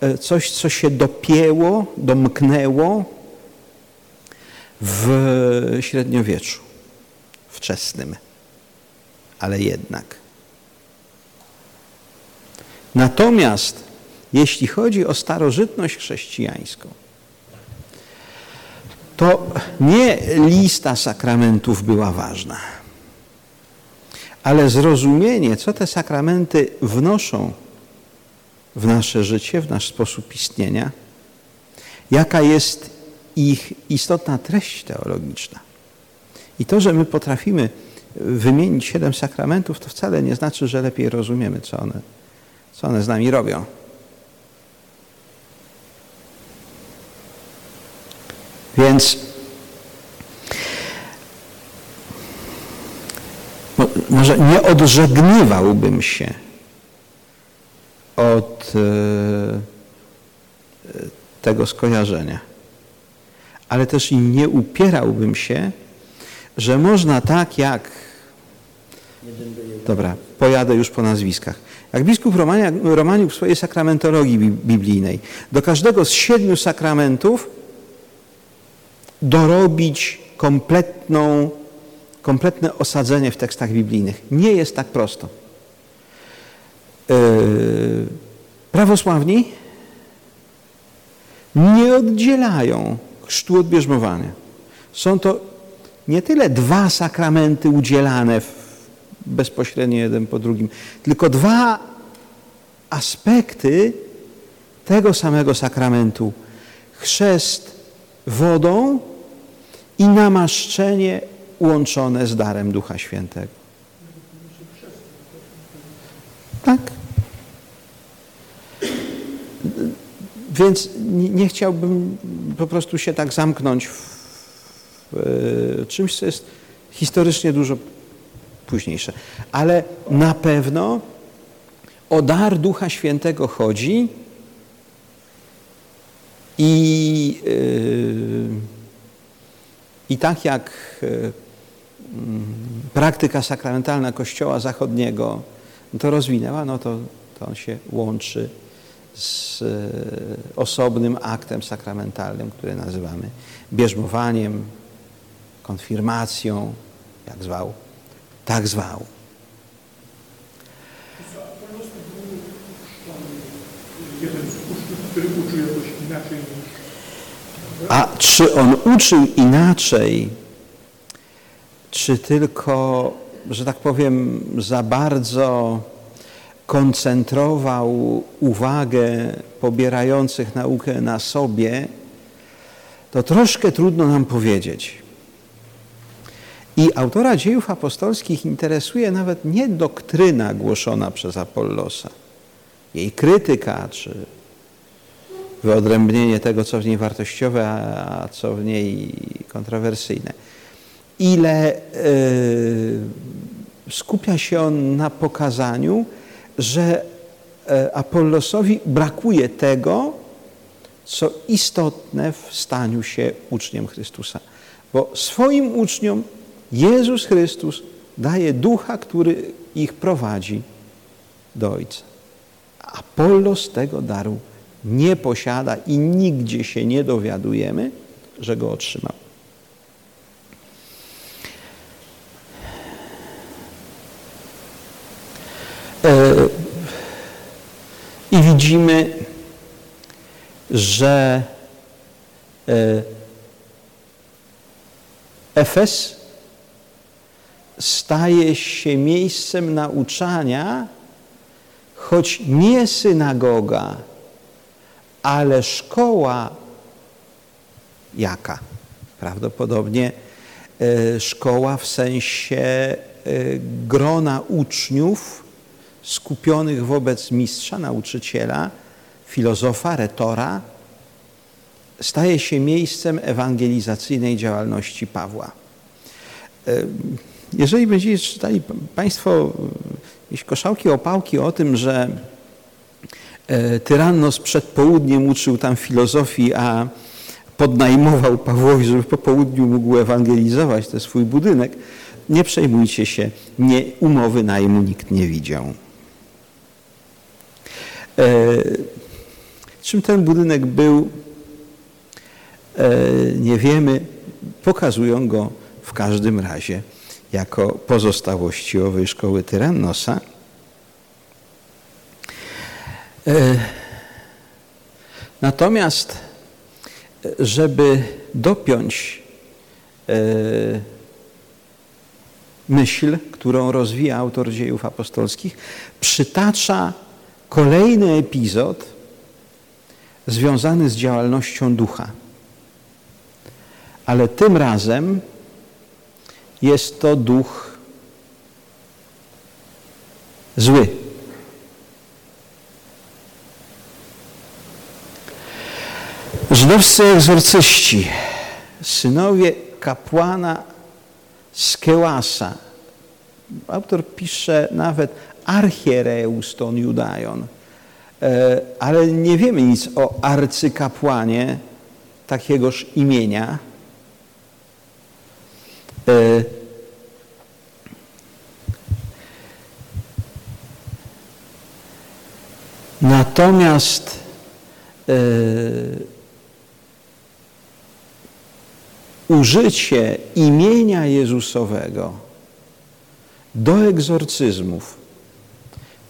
e, coś, co się dopięło, domknęło w średniowieczu wczesnym, ale jednak. Natomiast jeśli chodzi o starożytność chrześcijańską, to nie lista sakramentów była ważna, ale zrozumienie, co te sakramenty wnoszą w nasze życie, w nasz sposób istnienia jaka jest ich istotna treść teologiczna. I to, że my potrafimy wymienić siedem sakramentów, to wcale nie znaczy, że lepiej rozumiemy, co one, co one z nami robią. Więc może nie odżegnywałbym się od e, tego skojarzenia, ale też i nie upierałbym się, że można tak jak Dobra, pojadę już po nazwiskach. Jak biskup Romaniuk w swojej sakramentologii biblijnej do każdego z siedmiu sakramentów dorobić kompletną, kompletne osadzenie w tekstach biblijnych. Nie jest tak prosto. Yy, prawosławni nie oddzielają chrztu od bierzmowania. Są to nie tyle dwa sakramenty udzielane bezpośrednio jeden po drugim, tylko dwa aspekty tego samego sakramentu. Chrzest wodą i namaszczenie łączone z darem Ducha Świętego. Tak. Więc nie chciałbym po prostu się tak zamknąć w, w czymś, co jest historycznie dużo późniejsze. Ale na pewno o dar Ducha Świętego chodzi i, yy, i tak jak yy, praktyka sakramentalna Kościoła Zachodniego to rozwinęła, no to, to on się łączy z yy, osobnym aktem sakramentalnym, który nazywamy bierzmowaniem, konfirmacją, jak zwał, tak zwał. A czy on uczył inaczej, czy tylko, że tak powiem, za bardzo koncentrował uwagę pobierających naukę na sobie, to troszkę trudno nam powiedzieć. I autora dziejów apostolskich interesuje nawet nie doktryna głoszona przez Apollosa, jej krytyka czy wyodrębnienie tego, co w niej wartościowe, a co w niej kontrowersyjne. Ile y, skupia się on na pokazaniu, że y, Apollosowi brakuje tego, co istotne w staniu się uczniem Chrystusa. Bo swoim uczniom Jezus Chrystus daje ducha, który ich prowadzi do Ojca. Apollos tego daru nie posiada i nigdzie się nie dowiadujemy, że go otrzymał. E, I widzimy, że e, Efes staje się miejscem nauczania, choć nie synagoga, ale szkoła jaka? Prawdopodobnie e, szkoła w sensie e, grona uczniów skupionych wobec mistrza, nauczyciela, filozofa, retora, staje się miejscem ewangelizacyjnej działalności Pawła. E, jeżeli będziecie czytali Państwo jakieś koszałki, opałki o tym, że Tyrannos przed południem uczył tam filozofii, a podnajmował Pawłowi, żeby po południu mógł ewangelizować ten swój budynek, nie przejmujcie się, nie, umowy najmu nikt nie widział. E, czym ten budynek był, e, nie wiemy, pokazują go w każdym razie jako pozostałości owej szkoły Tyrannosa. E, natomiast, żeby dopiąć e, myśl, którą rozwija autor dziejów apostolskich, przytacza kolejny epizod związany z działalnością ducha. Ale tym razem jest to duch zły. Żydowscy egzorcyści, synowie kapłana Skełasa, autor pisze nawet archiereus ton Judajon, e, ale nie wiemy nic o arcykapłanie takiegoż imienia. E, natomiast e, użycie imienia Jezusowego do egzorcyzmów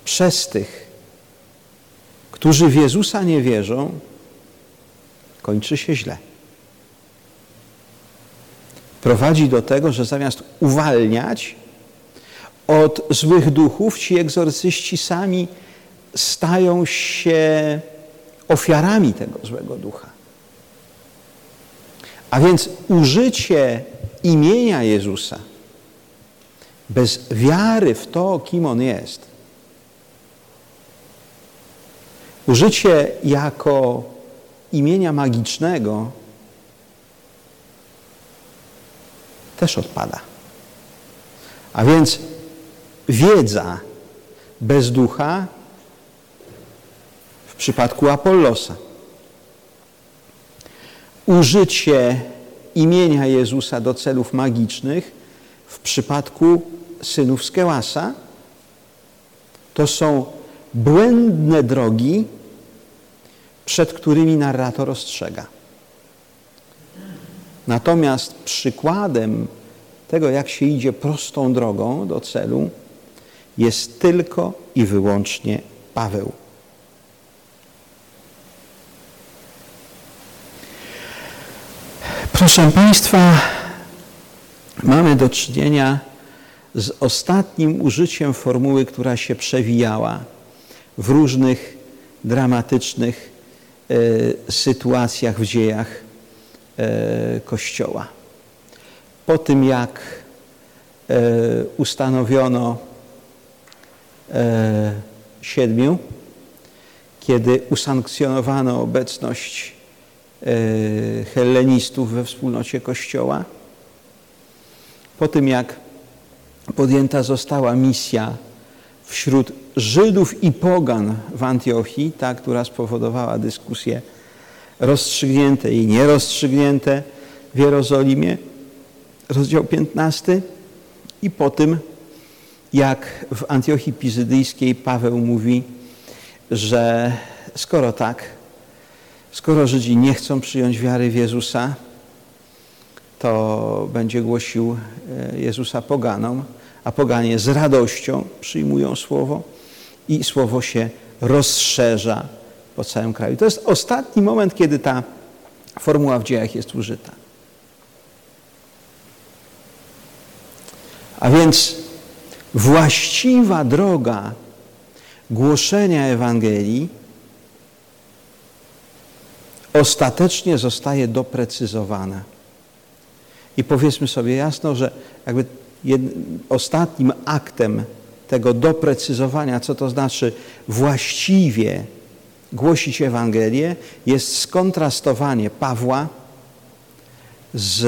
przez tych, którzy w Jezusa nie wierzą, kończy się źle. Prowadzi do tego, że zamiast uwalniać od złych duchów, ci egzorcyści sami stają się ofiarami tego złego ducha. A więc użycie imienia Jezusa bez wiary w to, kim On jest, użycie jako imienia magicznego też odpada. A więc wiedza bez ducha w przypadku Apollosa użycie imienia Jezusa do celów magicznych w przypadku synów Skełasa to są błędne drogi, przed którymi narrator ostrzega. Natomiast przykładem tego, jak się idzie prostą drogą do celu, jest tylko i wyłącznie Paweł. Proszę Państwa, mamy do czynienia z ostatnim użyciem formuły, która się przewijała w różnych dramatycznych e, sytuacjach w dziejach e, Kościoła. Po tym, jak e, ustanowiono siedmiu, kiedy usankcjonowano obecność hellenistów we wspólnocie Kościoła. Po tym jak podjęta została misja wśród Żydów i pogan w Antiochii, ta, która spowodowała dyskusje rozstrzygnięte i nierozstrzygnięte w Jerozolimie, rozdział 15. I po tym, jak w Antiochii Pizydyjskiej Paweł mówi, że skoro tak, Skoro Żydzi nie chcą przyjąć wiary w Jezusa, to będzie głosił e, Jezusa poganom, a poganie z radością przyjmują słowo i słowo się rozszerza po całym kraju. To jest ostatni moment, kiedy ta formuła w dziejach jest użyta. A więc właściwa droga głoszenia Ewangelii ostatecznie zostaje doprecyzowana. I powiedzmy sobie jasno, że jakby ostatnim aktem tego doprecyzowania, co to znaczy właściwie głosić Ewangelię, jest skontrastowanie Pawła z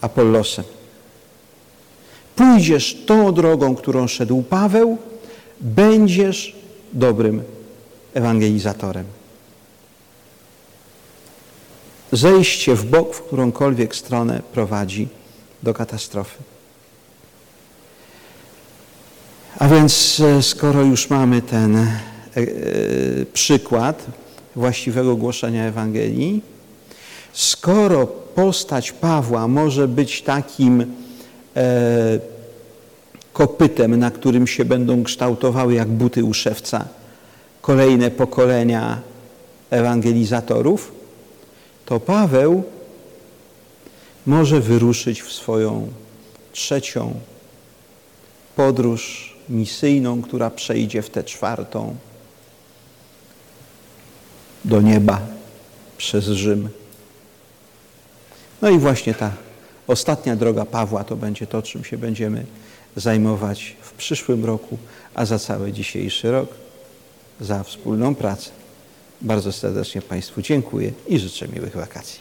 Apollosem. Pójdziesz tą drogą, którą szedł Paweł, będziesz dobrym ewangelizatorem zejście w bok w którąkolwiek stronę prowadzi do katastrofy. A więc e, skoro już mamy ten e, e, przykład właściwego głoszenia Ewangelii, skoro postać Pawła może być takim kopytem, na którym się będą kształtowały jak buty u szewca kolejne pokolenia ewangelizatorów, to Paweł może wyruszyć w swoją trzecią podróż misyjną, która przejdzie w tę czwartą. do nieba przez Rzym. No i właśnie ta ostatnia droga Pawła to będzie to, czym się będziemy zajmować w przyszłym roku, a za cały dzisiejszy rok, za wspólną pracę. Bardzo serdecznie Państwu dziękuję i życzę miłych wakacji.